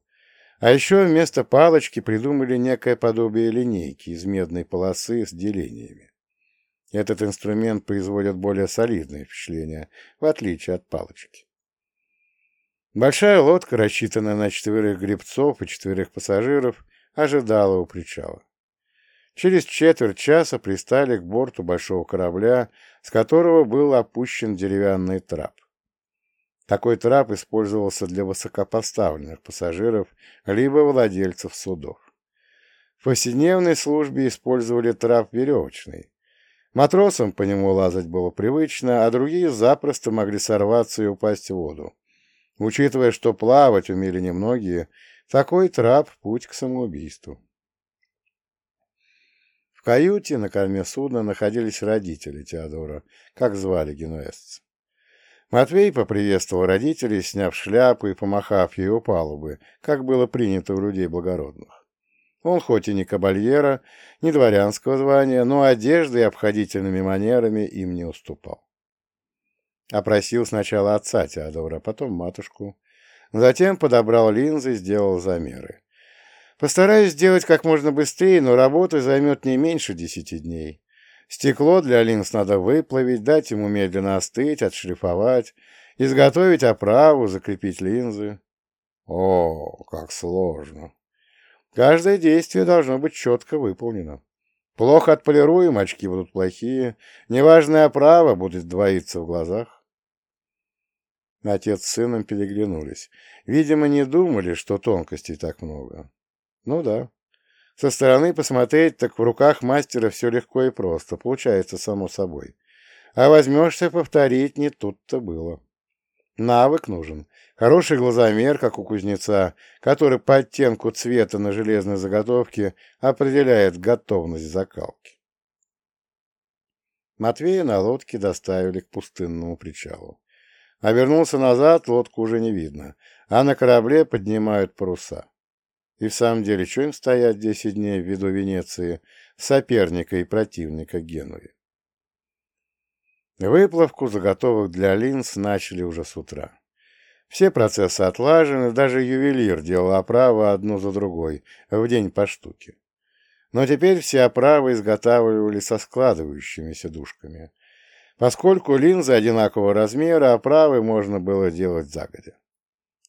А еще вместо палочки придумали некое подобие линейки из медной полосы с делениями. Этот инструмент производит более солидное впечатление, в отличие от палочки. Большая лодка, рассчитанная на четверых гребцов и четверых пассажиров, ожидала у причала. Через четверть часа пристали к борту большого корабля, с которого был опущен деревянный трап. Такой трап использовался для высокопоставленных пассажиров либо владельцев судов. В повседневной службе использовали трап веревочный, Матросам по нему лазать было привычно, а другие запросто могли сорваться и упасть в воду. Учитывая, что плавать умели немногие, такой трап — путь к самоубийству. В каюте на корме судна находились родители Теодора, как звали генуэзца. Матвей поприветствовал родителей, сняв шляпу и помахав у палубы, как было принято у людей благородных. Он хоть и не кабальера, не дворянского звания, но одеждой и обходительными манерами им не уступал. Опросил сначала отца Теодора, потом матушку. Затем подобрал линзы, сделал замеры. Постараюсь сделать как можно быстрее, но работа займет не меньше десяти дней. Стекло для линз надо выплавить, дать ему медленно остыть, отшлифовать, изготовить оправу, закрепить линзы. О, как сложно! Каждое действие должно быть четко выполнено. Плохо отполируем, очки будут плохие, неважная оправа будет двоиться в глазах. Отец с сыном переглянулись. Видимо, не думали, что тонкостей так много. Ну да. Со стороны посмотреть, так в руках мастера все легко и просто, получается само собой. А возьмешься повторить, не тут-то было. Навык нужен. Хороший глазомер, как у кузнеца, который по оттенку цвета на железной заготовке определяет готовность закалки. Матвея на лодке доставили к пустынному причалу. Вернулся назад, лодку уже не видно, а на корабле поднимают паруса. И в самом деле, что им стоять десять дней в виду Венеции, соперника и противника Генуи? Выплавку заготовок для линз начали уже с утра. Все процессы отлажены, даже ювелир делал оправы одну за другой, в день по штуке. Но теперь все оправы изготавливали со складывающимися дужками, поскольку линзы одинакового размера, оправы можно было делать загодя.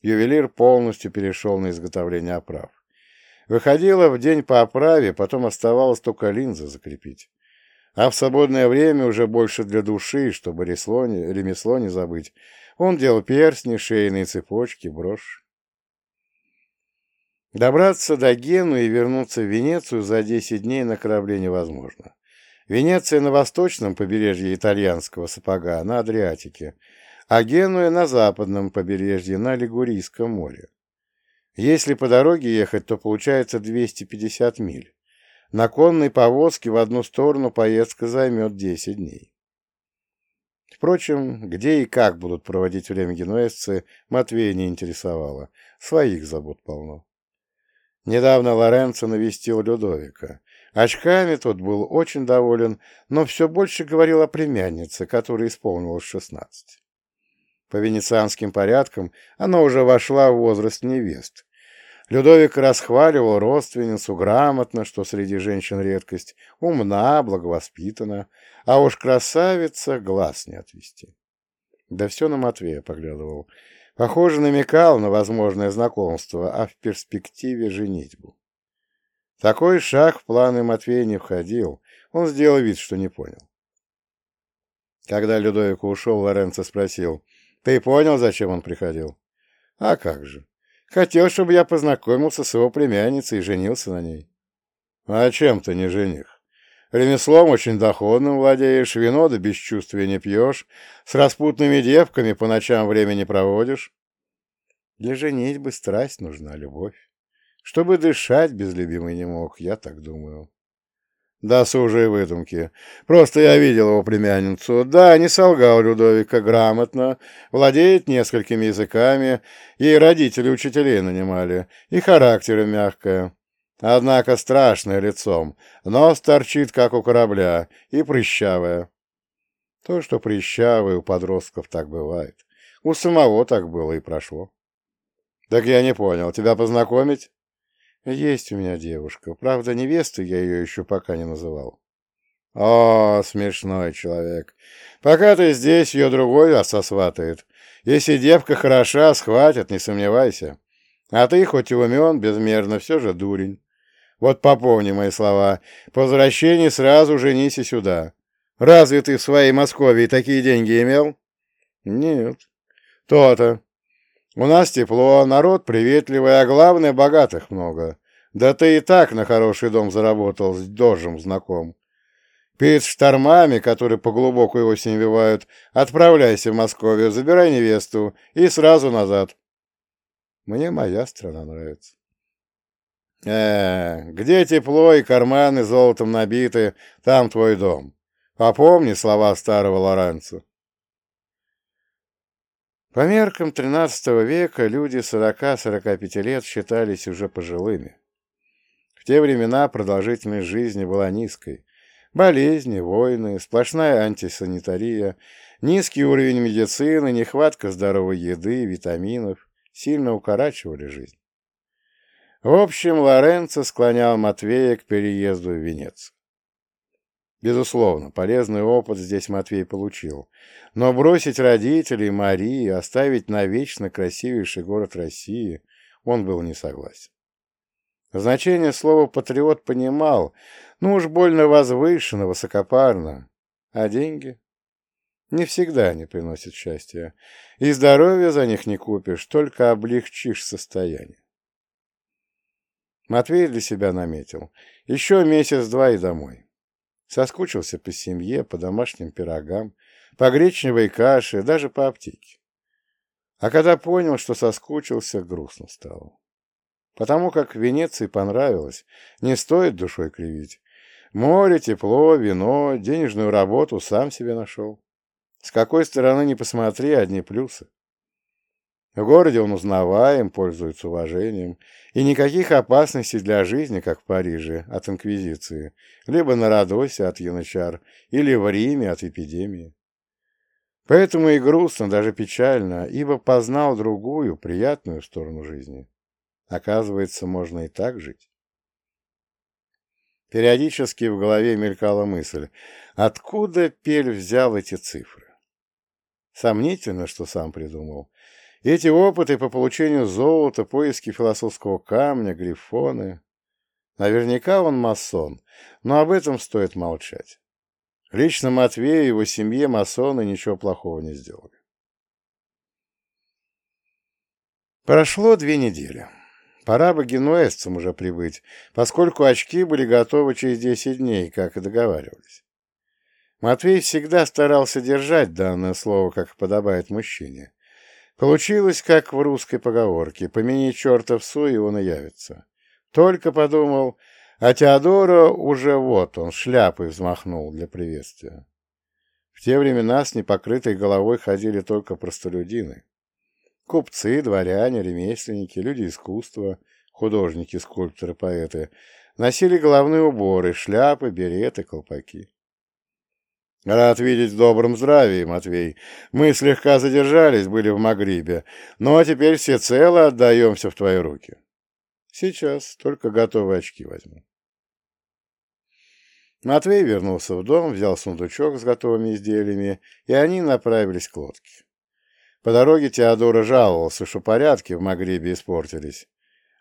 Ювелир полностью перешел на изготовление оправ. Выходило в день по оправе, потом оставалось только линзы закрепить. А в свободное время уже больше для души, чтобы ремесло не, забыть. Он делал перстни, шейные цепочки, брошь. Добраться до Гену и вернуться в Венецию за 10 дней на корабле невозможно. Венеция на восточном побережье итальянского сапога, на Адриатике, а Генуя на западном побережье, на Лигурийском море. Если по дороге ехать, то получается 250 миль. На конной повозке в одну сторону поездка займет 10 дней. Впрочем, где и как будут проводить время генуэзцы, Матвея не интересовало. Своих забот полно. Недавно Лоренцо навестил Людовика. Очками тот был очень доволен, но все больше говорил о племяннице, которой исполнилось шестнадцать. По венецианским порядкам она уже вошла в возраст невест. Людовик расхваливал родственницу грамотно, что среди женщин редкость, умна, благовоспитана, а уж красавица глаз не отвести. Да все на Матвея поглядывал. Похоже, намекал на возможное знакомство, а в перспективе женитьбу. Такой шаг в планы Матвея не входил, он сделал вид, что не понял. Когда Людовик ушел, Лоренцо спросил, «Ты понял, зачем он приходил?» «А как же? Хотел, чтобы я познакомился с его племянницей и женился на ней». «А чем ты не жених? Ремеслом очень доходным владеешь, вино до бесчувствия не пьешь, с распутными девками по ночам времени проводишь». «Для женитьбы страсть нужна, любовь». Чтобы дышать без любимой не мог, я так думаю. Досужие выдумки. Просто я видел его племянницу. Да, не солгал Людовика, грамотно, владеет несколькими языками, и родители учителей нанимали, и характера мягкое. Однако страшное лицом, нос торчит, как у корабля, и прыщавая. То, что прыщавый у подростков так бывает. У самого так было и прошло. Так я не понял, тебя познакомить? Есть у меня девушка. Правда, невестой я ее еще пока не называл. О, смешной человек. Пока ты здесь, ее другой сосватает. Если девка хороша, схватят, не сомневайся. А ты, хоть и умен, безмерно, все же дурень. Вот попомни мои слова. По возвращении сразу женись и сюда. Разве ты в своей Москве такие деньги имел? Нет. То-то. У нас тепло, народ приветливый, а главное, богатых много. Да ты и так на хороший дом заработал, с дожем знаком. Перед штормами, которые по глубокой осени бивают, отправляйся в Москву, забирай невесту и сразу назад. Мне моя страна нравится. Э, где тепло и карманы золотом набиты, там твой дом. Попомни слова старого Лоранца. По меркам XIII века люди 40-45 лет считались уже пожилыми. В те времена продолжительность жизни была низкой. Болезни, войны, сплошная антисанитария, низкий уровень медицины, нехватка здоровой еды, витаминов сильно укорачивали жизнь. В общем, Лоренцо склонял Матвея к переезду в Венецию. Безусловно, полезный опыт здесь Матвей получил. Но бросить родителей, Марии, оставить навечно красивейший город России он был не согласен. Значение слова «патриот» понимал, ну уж больно возвышенно, высокопарно. А деньги? Не всегда они приносят счастья. И здоровья за них не купишь, только облегчишь состояние. Матвей для себя наметил. Еще месяц-два и домой. Соскучился по семье, по домашним пирогам, по гречневой каше, даже по аптеке. А когда понял, что соскучился, грустно стало. Потому как Венеции понравилось, не стоит душой кривить. Море, тепло, вино, денежную работу сам себе нашел. С какой стороны не посмотри, одни плюсы. В городе он узнаваем, пользуется уважением, и никаких опасностей для жизни, как в Париже, от инквизиции, либо на Родосе от янычар, или в Риме от эпидемии. Поэтому и грустно, даже печально, ибо познал другую, приятную сторону жизни. Оказывается, можно и так жить. Периодически в голове мелькала мысль, откуда Пель взял эти цифры. Сомнительно, что сам придумал. Эти опыты по получению золота, поиски философского камня, грифоны. Наверняка он масон, но об этом стоит молчать. Лично Матвею и его семье масоны ничего плохого не сделали. Прошло две недели. Пора бы генуэзцам уже прибыть, поскольку очки были готовы через десять дней, как и договаривались. Матвей всегда старался держать данное слово, как подобает мужчине. Получилось, как в русской поговорке «помяни черта в суе, он и явится». Только подумал, а Теодора уже вот он, шляпой взмахнул для приветствия. В те времена с непокрытой головой ходили только простолюдины. Купцы, дворяне, ремесленники, люди искусства, художники, скульпторы, поэты носили головные уборы, шляпы, береты, колпаки. Рад видеть в добром здравии, Матвей. Мы слегка задержались, были в Магрибе, но теперь все цело отдаемся в твои руки. Сейчас только готовые очки возьму. Матвей вернулся в дом, взял сундучок с готовыми изделиями, и они направились к лодке. По дороге Теодора жаловался, что порядки в Магрибе испортились.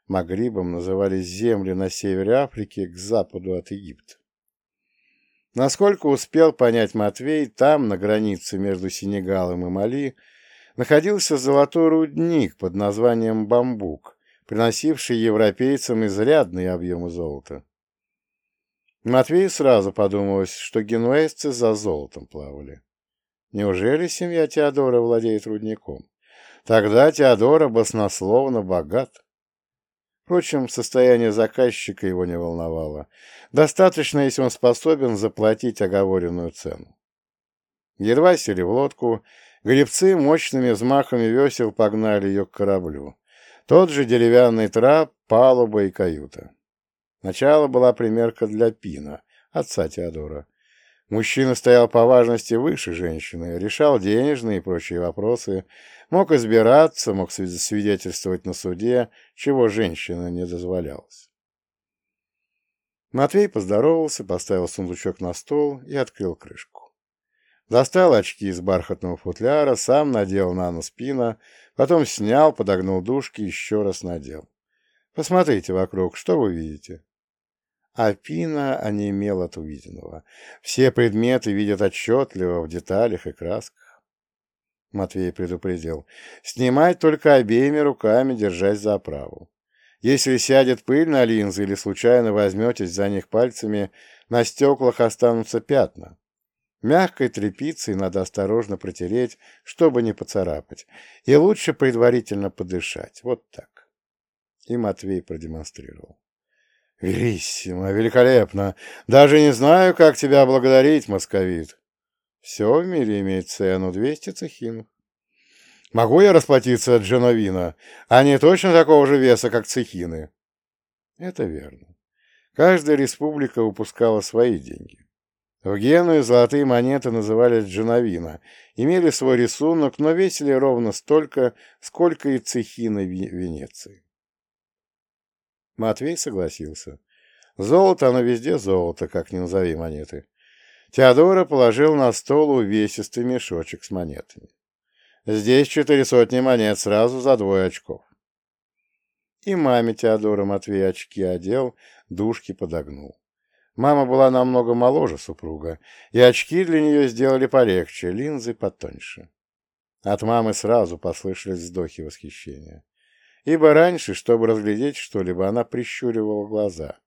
Магрибом назывались земли на севере Африки к западу от Египта. Насколько успел понять Матвей, там, на границе между Сенегалом и Мали, находился золотой рудник под названием «Бамбук», приносивший европейцам изрядные объемы золота. Матвей сразу подумалось, что генуэзцы за золотом плавали. Неужели семья Теодора владеет рудником? Тогда Теодора баснословно богат. Впрочем, состояние заказчика его не волновало. Достаточно, если он способен заплатить оговоренную цену. Едва сели в лодку, гребцы мощными взмахами весел погнали ее к кораблю. Тот же деревянный трап, палуба и каюта. Начало была примерка для Пина, отца Теодора. Мужчина стоял по важности выше женщины, решал денежные и прочие вопросы, мог избираться, мог свидетельствовать на суде, чего женщина не дозволялась. Матвей поздоровался, поставил сундучок на стол и открыл крышку. Достал очки из бархатного футляра, сам надел на нос пина, потом снял, подогнул дужки, еще раз надел. Посмотрите вокруг, что вы видите? А Пина онемел от увиденного. Все предметы видят отчетливо, в деталях и красках. Матвей предупредил. Снимать только обеими руками, держась за оправу. Если сядет пыль на линзы или случайно возьметесь за них пальцами, на стеклах останутся пятна. Мягкой тряпицей надо осторожно протереть, чтобы не поцарапать. И лучше предварительно подышать. Вот так. И Матвей продемонстрировал. Велиссимо, великолепно. Даже не знаю, как тебя благодарить, московит. Все в мире имеет цену двести цехинов. Могу я расплатиться от Дженовина? Они точно такого же веса, как цехины. Это верно. Каждая республика выпускала свои деньги. В Генуе золотые монеты назывались дженовина, имели свой рисунок, но весили ровно столько, сколько и цехины Венеции. Матвей согласился. Золото, оно везде золото, как ни назови монеты. Теодора положил на стол увесистый мешочек с монетами. Здесь четыре сотни монет сразу за двое очков. И маме Теодора Матвей очки одел, дужки подогнул. Мама была намного моложе супруга, и очки для нее сделали полегче, линзы потоньше. От мамы сразу послышались вздохи восхищения. Ибо раньше, чтобы разглядеть что-либо, она прищуривала глаза.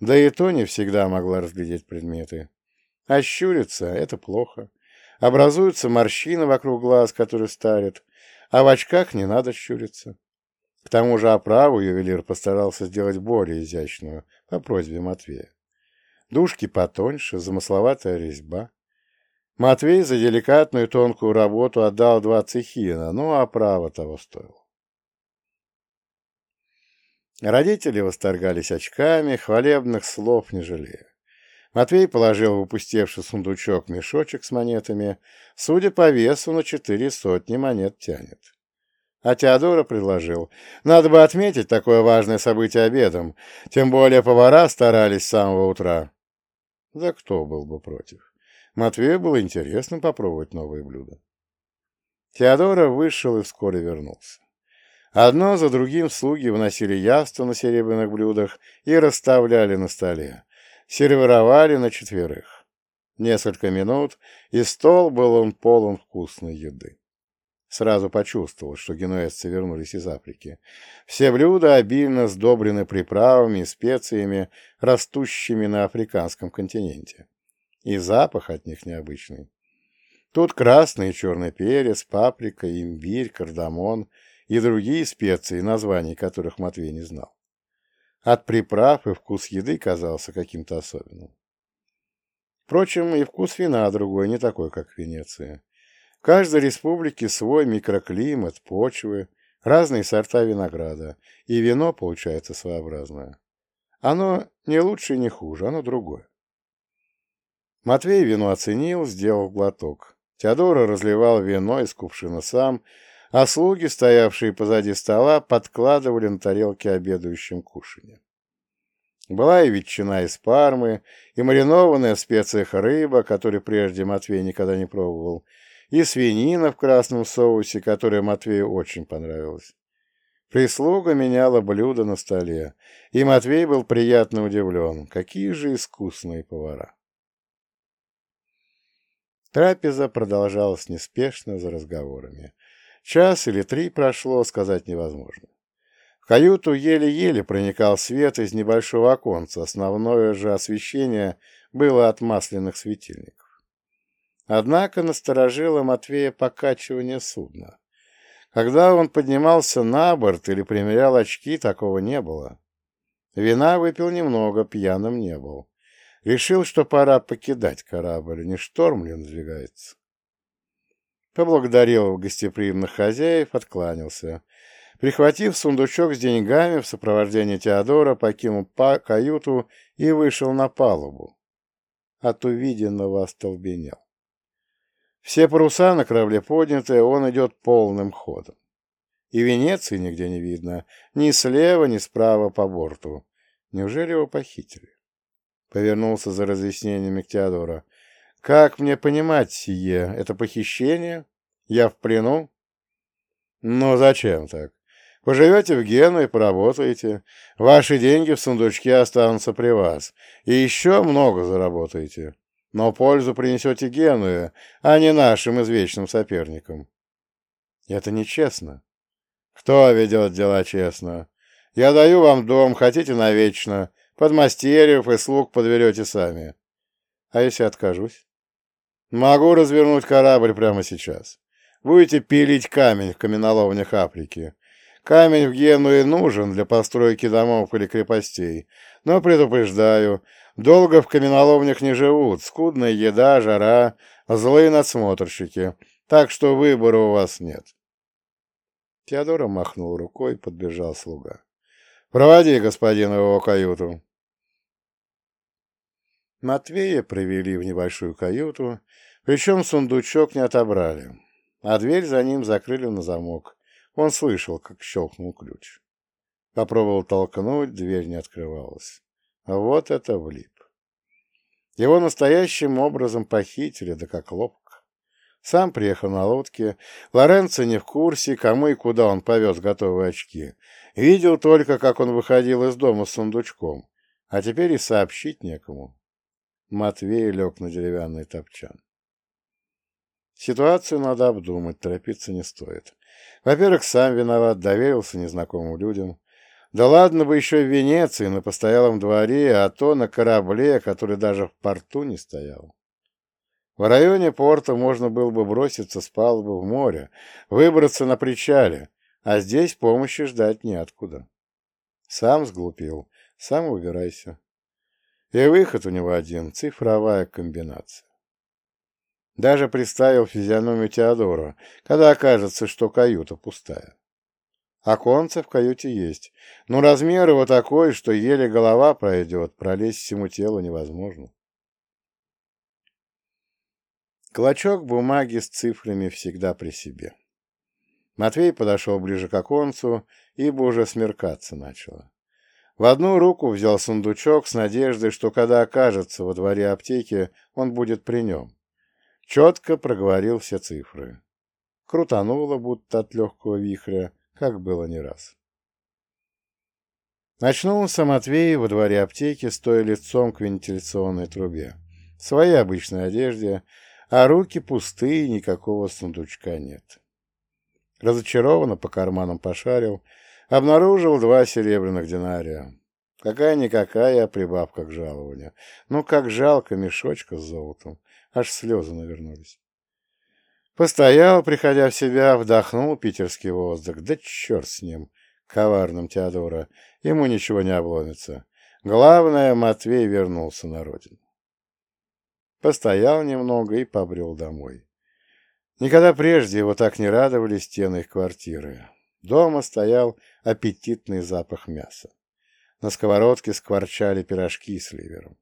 Да и то не всегда могла разглядеть предметы. А щуриться — это плохо. Образуются морщины вокруг глаз, которые старят, а в очках не надо щуриться. К тому же оправу ювелир постарался сделать более изящную, по просьбе Матвея. Дужки потоньше, замысловатая резьба. Матвей за деликатную тонкую работу отдал два цехина, ну а право того стоило. Родители восторгались очками, хвалебных слов не жалея. Матвей положил в упустевший сундучок мешочек с монетами. Судя по весу, на четыре сотни монет тянет. А Теодора предложил. Надо бы отметить такое важное событие обедом. Тем более повара старались с самого утра. Да кто был бы против? Матвею было интересно попробовать новые блюда. Теодора вышел и вскоре вернулся. Одно за другим слуги выносили яство на серебряных блюдах и расставляли на столе. Сервировали на четверых. Несколько минут, и стол был он полон вкусной еды. Сразу почувствовал, что генуэзцы вернулись из Африки. Все блюда обильно сдобрены приправами и специями, растущими на африканском континенте. И запах от них необычный. Тут красный и черный перец, паприка, имбирь, кардамон и другие специи, названий которых Матвей не знал. От приправ и вкус еды казался каким-то особенным. Впрочем, и вкус вина другой, не такой, как в Венеции. В каждой республике свой микроклимат, почвы, разные сорта винограда, и вино получается своеобразное. Оно не лучше и не хуже, оно другое. Матвей вино оценил, сделал глоток. Теодора разливал вино из кувшина сам, а слуги, стоявшие позади стола, подкладывали на тарелки обедающим кушанье. Была и ветчина из пармы, и маринованная в специях рыба, которую прежде Матвей никогда не пробовал, и свинина в красном соусе, которая Матвею очень понравилась. Прислуга меняла блюда на столе, и Матвей был приятно удивлен, какие же искусные повара. Трапеза продолжалась неспешно за разговорами. Час или три прошло, сказать невозможно. В каюту еле-еле проникал свет из небольшого оконца, основное же освещение было от масляных светильников. Однако насторожило Матвея покачивание судна. Когда он поднимался на борт или примерял очки, такого не было. Вина выпил немного, пьяным не был. Решил, что пора покидать корабль, не шторм ли надвигается. Поблагодарил гостеприимных хозяев, откланялся. Прихватив сундучок с деньгами в сопровождении Теодора, покинул каюту и вышел на палубу. От увиденного остолбенел. Все паруса на корабле подняты, он идет полным ходом. И Венеции нигде не видно, ни слева, ни справа по борту. Неужели его похитили? Повернулся за разъяснениями к Теодора. Как мне понимать сие? Это похищение? Я в плену? Ну, зачем так? Поживете в Гену и поработаете. Ваши деньги в сундучке останутся при вас. И еще много заработаете. Но пользу принесете Генуе, а не нашим извечным соперникам. Это нечестно. Кто ведет дела честно? Я даю вам дом, хотите навечно. Подмастерьев и слуг подберете сами. А если откажусь? Могу развернуть корабль прямо сейчас. Будете пилить камень в каменоломнях Африки. Камень в Генуе нужен для постройки домов или крепостей, но предупреждаю, долго в каменоломнях не живут, скудная еда, жара, злые надсмотрщики, так что выбора у вас нет. Теодора махнул рукой, подбежал слуга. «Проводи господина в его каюту». Матвея привели в небольшую каюту, причем сундучок не отобрали, а дверь за ним закрыли на замок. Он слышал, как щелкнул ключ. Попробовал толкнуть, дверь не открывалась. Вот это влип. Его настоящим образом похитили, да как ловко. Сам приехал на лодке, Лоренцо не в курсе, кому и куда он повез готовые очки. Видел только, как он выходил из дома с сундучком, а теперь и сообщить некому. Матвей лег на деревянный топчан. Ситуацию надо обдумать, торопиться не стоит. Во-первых, сам виноват, доверился незнакомым людям. Да ладно бы еще в Венеции, на постоялом дворе, а то на корабле, который даже в порту не стоял. В районе порта можно было бы броситься с палубы в море, выбраться на причале, а здесь помощи ждать неоткуда. Сам сглупил, сам выбирайся. И выход у него один — цифровая комбинация. Даже представил физиономию Теодора, когда окажется, что каюта пустая. Оконце в каюте есть, но размер его такой, что еле голова пройдет, пролезть всему телу невозможно. Клочок бумаги с цифрами всегда при себе. Матвей подошел ближе к оконцу, ибо уже смеркаться начало. В одну руку взял сундучок с надеждой, что когда окажется во дворе аптеки, он будет при нем. Четко проговорил все цифры. Крутануло, будто от легкого вихря, как было не раз. Очнулся Матвей во дворе аптеки, стоя лицом к вентиляционной трубе. В своей обычной одежде, а руки пустые, никакого сундучка нет. Разочарованно по карманам пошарил, Обнаружил два серебряных динария. Какая-никакая прибавка к жалованию. Ну, как жалко мешочка с золотом. Аж слезы навернулись. Постоял, приходя в себя, вдохнул питерский воздух. Да черт с ним, коварным Теодора. Ему ничего не обломится. Главное, Матвей вернулся на родину. Постоял немного и побрел домой. Никогда прежде его так не радовали стены их квартиры. Дома стоял аппетитный запах мяса. На сковородке скворчали пирожки с ливером.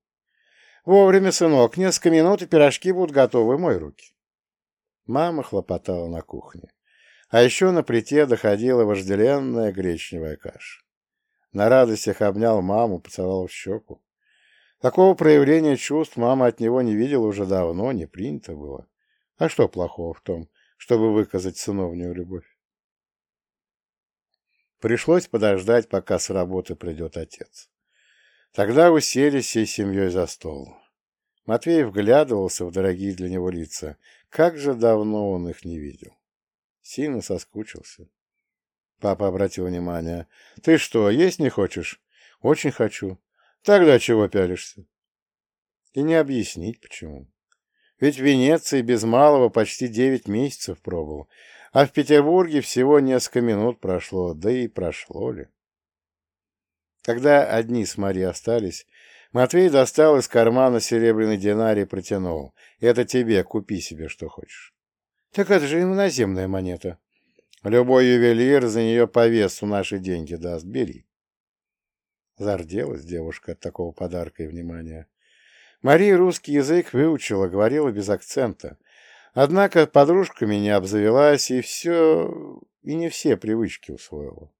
«Вовремя, сынок, несколько минут, и пирожки будут готовы, мой руки». Мама хлопотала на кухне. А еще на плите доходила вожделенная гречневая каша. На радостях обнял маму, поцеловал в щеку. Такого проявления чувств мама от него не видела уже давно, не принято было. А что плохого в том, чтобы выказать сыновнюю любовь? Пришлось подождать, пока с работы придет отец. Тогда уселись всей семьей за стол. Матвей вглядывался в дорогие для него лица. Как же давно он их не видел. Сильно соскучился. Папа обратил внимание. «Ты что, есть не хочешь?» «Очень хочу». «Тогда чего пялишься?» И не объяснить, почему. Ведь в Венеции без малого почти девять месяцев пробовал, а в Петербурге всего несколько минут прошло, да и прошло ли. Когда одни с Марией остались, Матвей достал из кармана серебряный динарий и протянул. «Это тебе, купи себе, что хочешь». «Так это же иноземная монета». «Любой ювелир за нее по весу наши деньги даст. Бери». Зарделась девушка от такого подарка и внимания. Мария русский язык выучила, говорила без акцента, Однако подружками не обзавелась, и все, и не все привычки усвоила.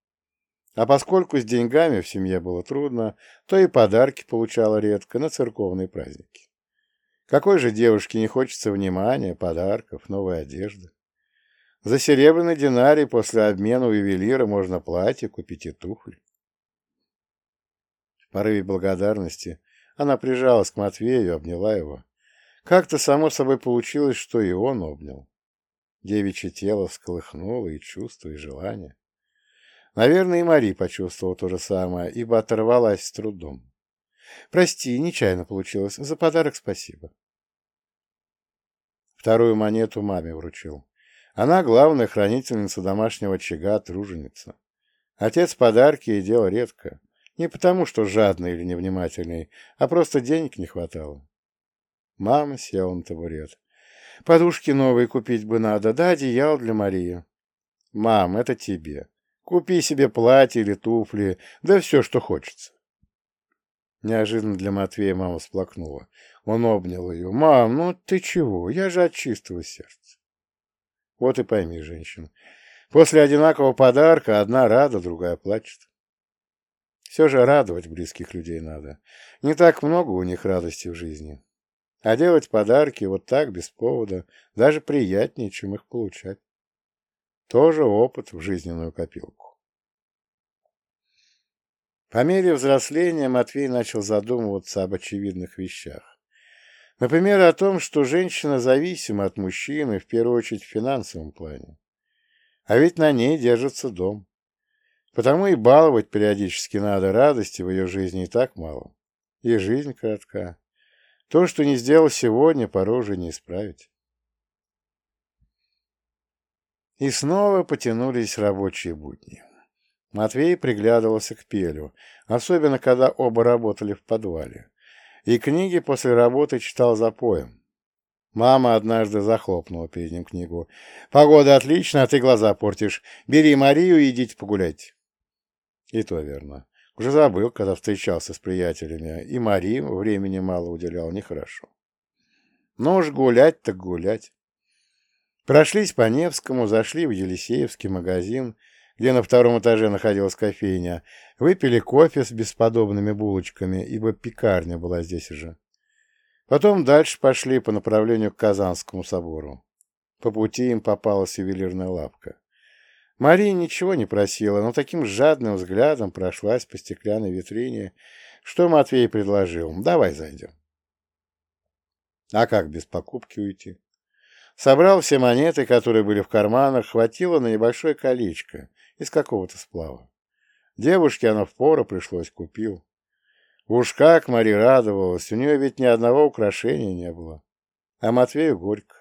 А поскольку с деньгами в семье было трудно, то и подарки получала редко на церковные праздники. Какой же девушке не хочется внимания, подарков, новой одежды? За серебряный динарий после обмена у ювелира можно платье купить и туфли. В порыве благодарности она прижалась к Матвею, обняла его. Как-то само собой получилось, что и он обнял. Девичье тело всколыхнуло и чувство, и желание. Наверное, и Мари почувствовала то же самое, ибо оторвалась с трудом. «Прости, нечаянно получилось. За подарок спасибо». Вторую монету маме вручил. Она главная хранительница домашнего очага, труженица. Отец подарки и дело редко. Не потому, что жадный или невнимательный, а просто денег не хватало. Мама села на табурет. Подушки новые купить бы надо, да одеял для Марии. Мам, это тебе. Купи себе платье или туфли, да все, что хочется. Неожиданно для Матвея мама сплакнула. Он обнял ее. «Мам, ну ты чего? Я же от чистого сердца». Вот и пойми, женщина. После одинакового подарка одна рада, другая плачет. Все же радовать близких людей надо. Не так много у них радости в жизни. А делать подарки вот так, без повода, даже приятнее, чем их получать. Тоже опыт в жизненную копилку. По мере взросления Матвей начал задумываться об очевидных вещах. Например, о том, что женщина зависима от мужчины, в первую очередь в финансовом плане. А ведь на ней держится дом. Потому и баловать периодически надо, радости в ее жизни и так мало. И жизнь коротка. То, что не сделал сегодня, порой уже не исправить. И снова потянулись рабочие будни. Матвей приглядывался к Пелю, особенно когда оба работали в подвале. И книги после работы читал за поем. Мама однажды захлопнула перед ним книгу. «Погода отличная, а ты глаза портишь. Бери Марию и идите погулять». И то верно. Уже забыл, когда встречался с приятелями, и Марии времени мало уделял, нехорошо. Но уж гулять так гулять. Прошлись по Невскому, зашли в Елисеевский магазин, где на втором этаже находилась кофейня, выпили кофе с бесподобными булочками, ибо пекарня была здесь же. Потом дальше пошли по направлению к Казанскому собору. По пути им попалась ювелирная лавка. Мария ничего не просила, но таким жадным взглядом прошлась по стеклянной витрине, что Матвей предложил. «Давай зайдем». А как без покупки уйти? Собрал все монеты, которые были в карманах, хватило на небольшое колечко из какого-то сплава. Девушке оно впору пришлось, купил. Уж как Мари радовалась, у нее ведь ни одного украшения не было. А Матвею горько.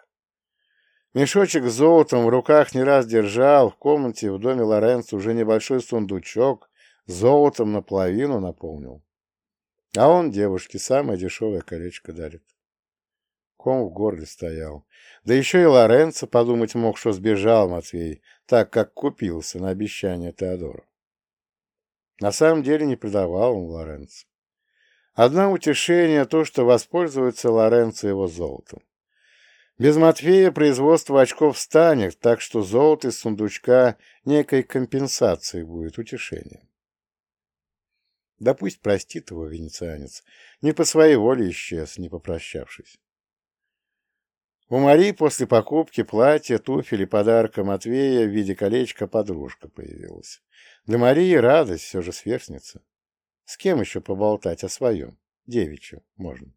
Мешочек с золотом в руках не раз держал, в комнате в доме Лоренцо уже небольшой сундучок золотом наполовину наполнил. А он девушке самое дешевое колечко дарит. Ком в горле стоял. Да еще и Лоренцо подумать мог, что сбежал Матвей, так как купился на обещание Теодора. На самом деле не предавал он Лоренцо. Одно утешение то, что воспользуется Лоренцо его золотом. Без Матвея производство очков станет, так что золото из сундучка некой компенсацией будет утешением. Да пусть простит его венецианец, не по своей воле исчез, не попрощавшись. У Марии после покупки платья, туфель и подарка Матвея в виде колечка подружка появилась. Для Марии радость, все же сверстница. С кем еще поболтать о своем? Девичью можно.